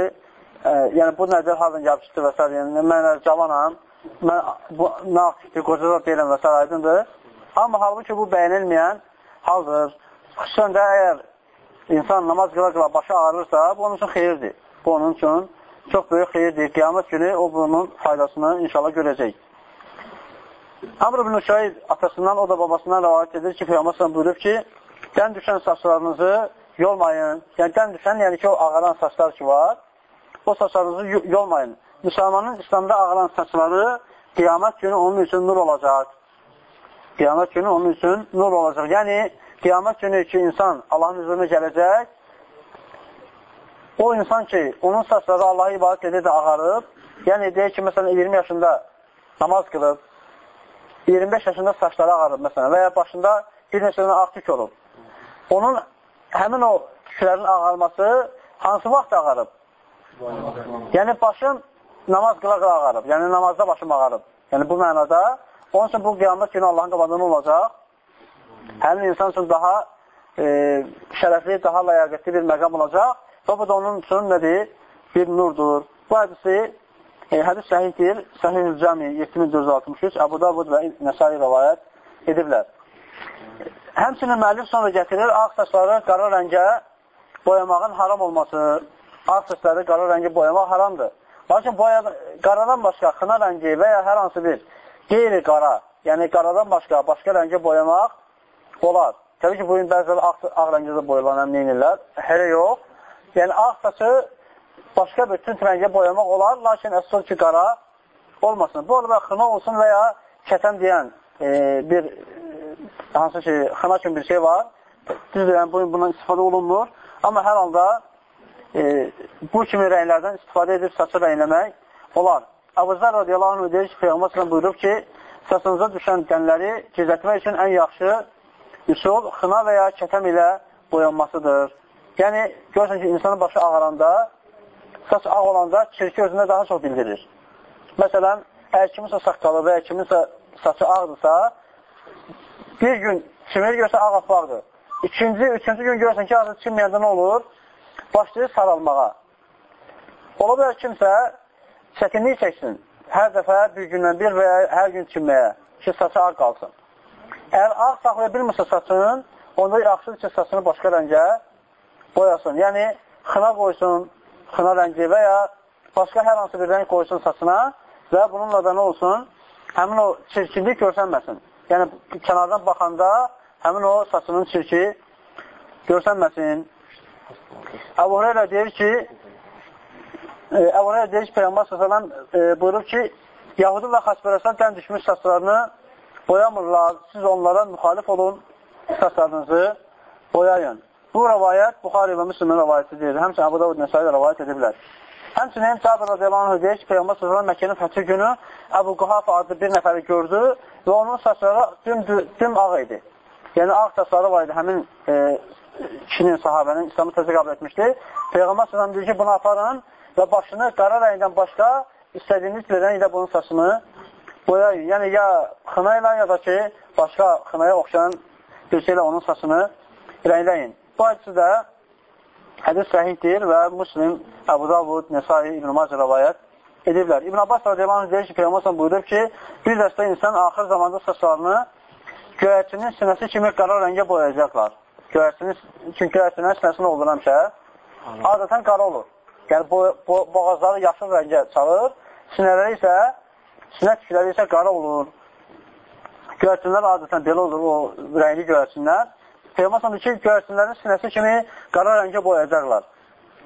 ə, yəni bu nədir, hardan yapışdı və s. Yəni, mən cavanam, mən bu, nə ağ tükdür, qoca da deyiləm və s. aydındır. Amma halbuki bu bəyənilməyən haldır. Xüsusən də əgər insan namaz qıla-qıla başı ağrırsa, bu onun üçün xeyirdir. Bu onun üçün çox böyük xeyirdir. Qiyamət günü o bunun faydasını inşallah görəcək. Amr ibn Şahid atasından, o da babasından rəvayət edir ki, Peyğəmbər buyurub ki, dən düşən saçlarınızı yolmayın. Yəni, dən düşən, yəni ki, o ağaran saçlar ki var, o saçlarınızı yolmayın. Müsəlmanın İslamda ağaran saçları qiyamət günü onun üçün nur olacaq. Qiyamət günü onun üçün nur olacaq. Yəni, qiyamət günü ki, insan Allahın hüzuruna gələcək, o insan ki, onun saçları Allah'a ibadət edir də ağarıb, yəni deyək ki, məsələn, 20 yaşında namaz qılıb, 25 yaşında saçları ağarıb məsələn və ya başında bir neçədən ağ tük olub. Onun həmin o tüklərin ağarması hansı vaxt ağarıb? Yəni başım namaz qıla-qıla ağarıb. Yəni namazda başım ağarıb. Yəni bu mənada onun üçün bu qiyamət günü Allahın qabağında olacaq? Həmin insan üçün daha e, şərəfli, daha layaqətli bir məqam olacaq və bu da onun üçün nədir? Bir nurdur. Bu hədisi E, hədis səhihdir. Səhih-ül Cəmi 7463 Əbu Davud və Nəsai rəvayət ediblər. Həmçinin müəllif sonra gətirir, ağ saçları qara rəngə boyamağın haram olması. Ağ saçları qara rəngə boyamaq haramdır. Lakin boya, qaradan başqa xına rəngi və ya hər hansı bir qeyri-qara, yəni qaradan başqa, başqa rəngə boyamaq olar. Təbii ki, bugün bəziləri ağ, ağ rəngdə boyalan əmniyinlər. Hələ yox. Yəni, ağ saçı başqa bir tünt rəngə boyamaq olar, lakin əsas ki, qara olmasın. Bu arada xına olsun və ya kətən deyən e, bir e, hansı ki, xına kimi bir şey var. Düzdür, yəni bundan istifadə olunmur. Amma hər halda e, bu kimi rənglərdən istifadə edib saçı rəngləmək olar. Əbuzlar radiyallahu anh deyir ki, Peyğəmbər buyurub ki, saçınıza düşən qənləri gizlətmək üçün ən yaxşı üsul xına və ya kətəm ilə boyanmasıdır. Yəni, görürsən ki, insanın başı ağaranda, saç ağ olanda çirki özündə daha çox bildirir. Məsələn, əgər kiminsə saqqalı və ya kiminsə saçı ağdırsa, bir gün çimir görsə ağ apardır. İkinci, üçüncü gün görürsən ki, artıq çimməyəndə nə olur? Başlayır saralmağa. Ola bilər kimsə çətinlik çəksin. Hər dəfə bir gündən bir və hər gün çimməyə ki, saçı ağ qalsın. Əgər ağ saxlaya bilmirsə saçın, onda yaxşıdır ki, saçını başqa rəngə boyasın. Yəni, xına qoysun, xına rəngi və ya başqa hər hansı bir rəng qoysun saçına və bununla da nə olsun? Həmin o çirkinlik görsənməsin. Yəni, kənardan baxanda həmin o saçının çirki görsənməsin. Əbu Hureyra deyir ki, e, Əbu Hureyra deyir ki, Peyyambər s.ə.v e, buyurub ki, Yahudi və xaspərəsdən dən düşmüş saçlarını boyamırlar. Siz onlara müxalif olun, saçlarınızı boyayın. Bu rəvayət Buxari və Müslümin rəvayətidir. Həmçinin Əbu Davud Nəsai rəvayət ediblər. Həmçinin Cabir radiyallahu anh deyir ki, Peyğəmbər s.ə.v Məkkənin fəthi günü Əbu Quhafa adlı bir nəfəri gördü və onun saçları düm, düm ağ idi. Yəni, ağ saçları var idi həmin e, kişinin, sahabənin İslamı təzə qəbul etmişdi. Peyğəmbər s.ə.v deyir ki, bunu aparın və başını qara rəngdən başqa istədiyiniz bir rəng ilə bunun saçını boyayın. Yəni, ya xına ilə ya da ki, başqa xınaya oxşayan bir şeylə onun saçını rəngləyin. Bu hədisi də hədis səhihdir və Müslim, Əbu Davud, Nesai, İbn-i Macə rəvayət ediblər. İbn Abbas radiyallahu deyir ki, Peyğəmbər buyurur ki, bir dəstə insan axır zamanda saçlarını göyərçinin sinəsi kimi qara rəngə boyayacaqlar. Göyərçinin, çünki göyərçinin sinəsində olur həmişə. Adətən qara olur. Yəni, bo bo boğazları yaşıl rəngə çalır, sinələri isə, sinə tükləri isə qara olur. Göyərçinlər adətən belə olur, o rəngli göyərçinlər. Peyğəmbər ki, göyərçinlərin sinəsi kimi qara rəngə boyayacaqlar.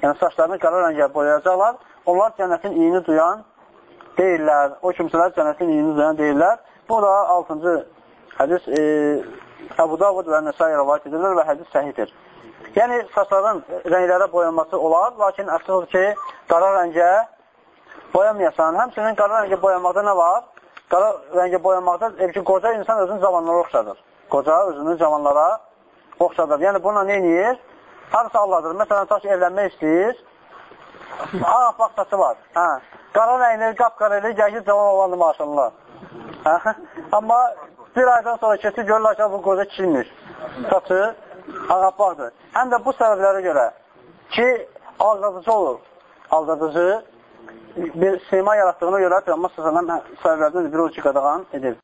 Yəni, saçlarını qara rəngə boyayacaqlar. Onlar cənnətin iyini duyan deyirlər. O kimsələr cənnətin iyini duyan deyirlər. Bu da 6-cı hədis e, Əbu Davud və Nəsai rəvayət edirlər və hədis səhidir. Yəni, saçların rənglərə boyanması olar, lakin əsas ki, qara rəngə boyamayasan. Həmçinin qara rəngə boyamaqda nə var? Qara rəngə boyamaqda e, ki, qoca insan özünü cavanlara oxşadır. Qoca özünü cavanlara oxşadır. Yəni, nə edir? Harısı Allahdır. Məsələn, taş evlənmək istəyir, ağ bax saçı var. Hə. Qara rəngli, qapqara rəngli, gəlir cavan olandı maşallah. Hə. Amma bir aydan sonra keçir, görürlər ki, bu qoca kişiymiş. Saçı ağabbaqdır. Həm də bu səbəblərə görə ki, aldadıcı olur. Aldadıcı bir sima yaratdığına görə Peyğəmbər səbəblərdən biri o ki, qadağan edir.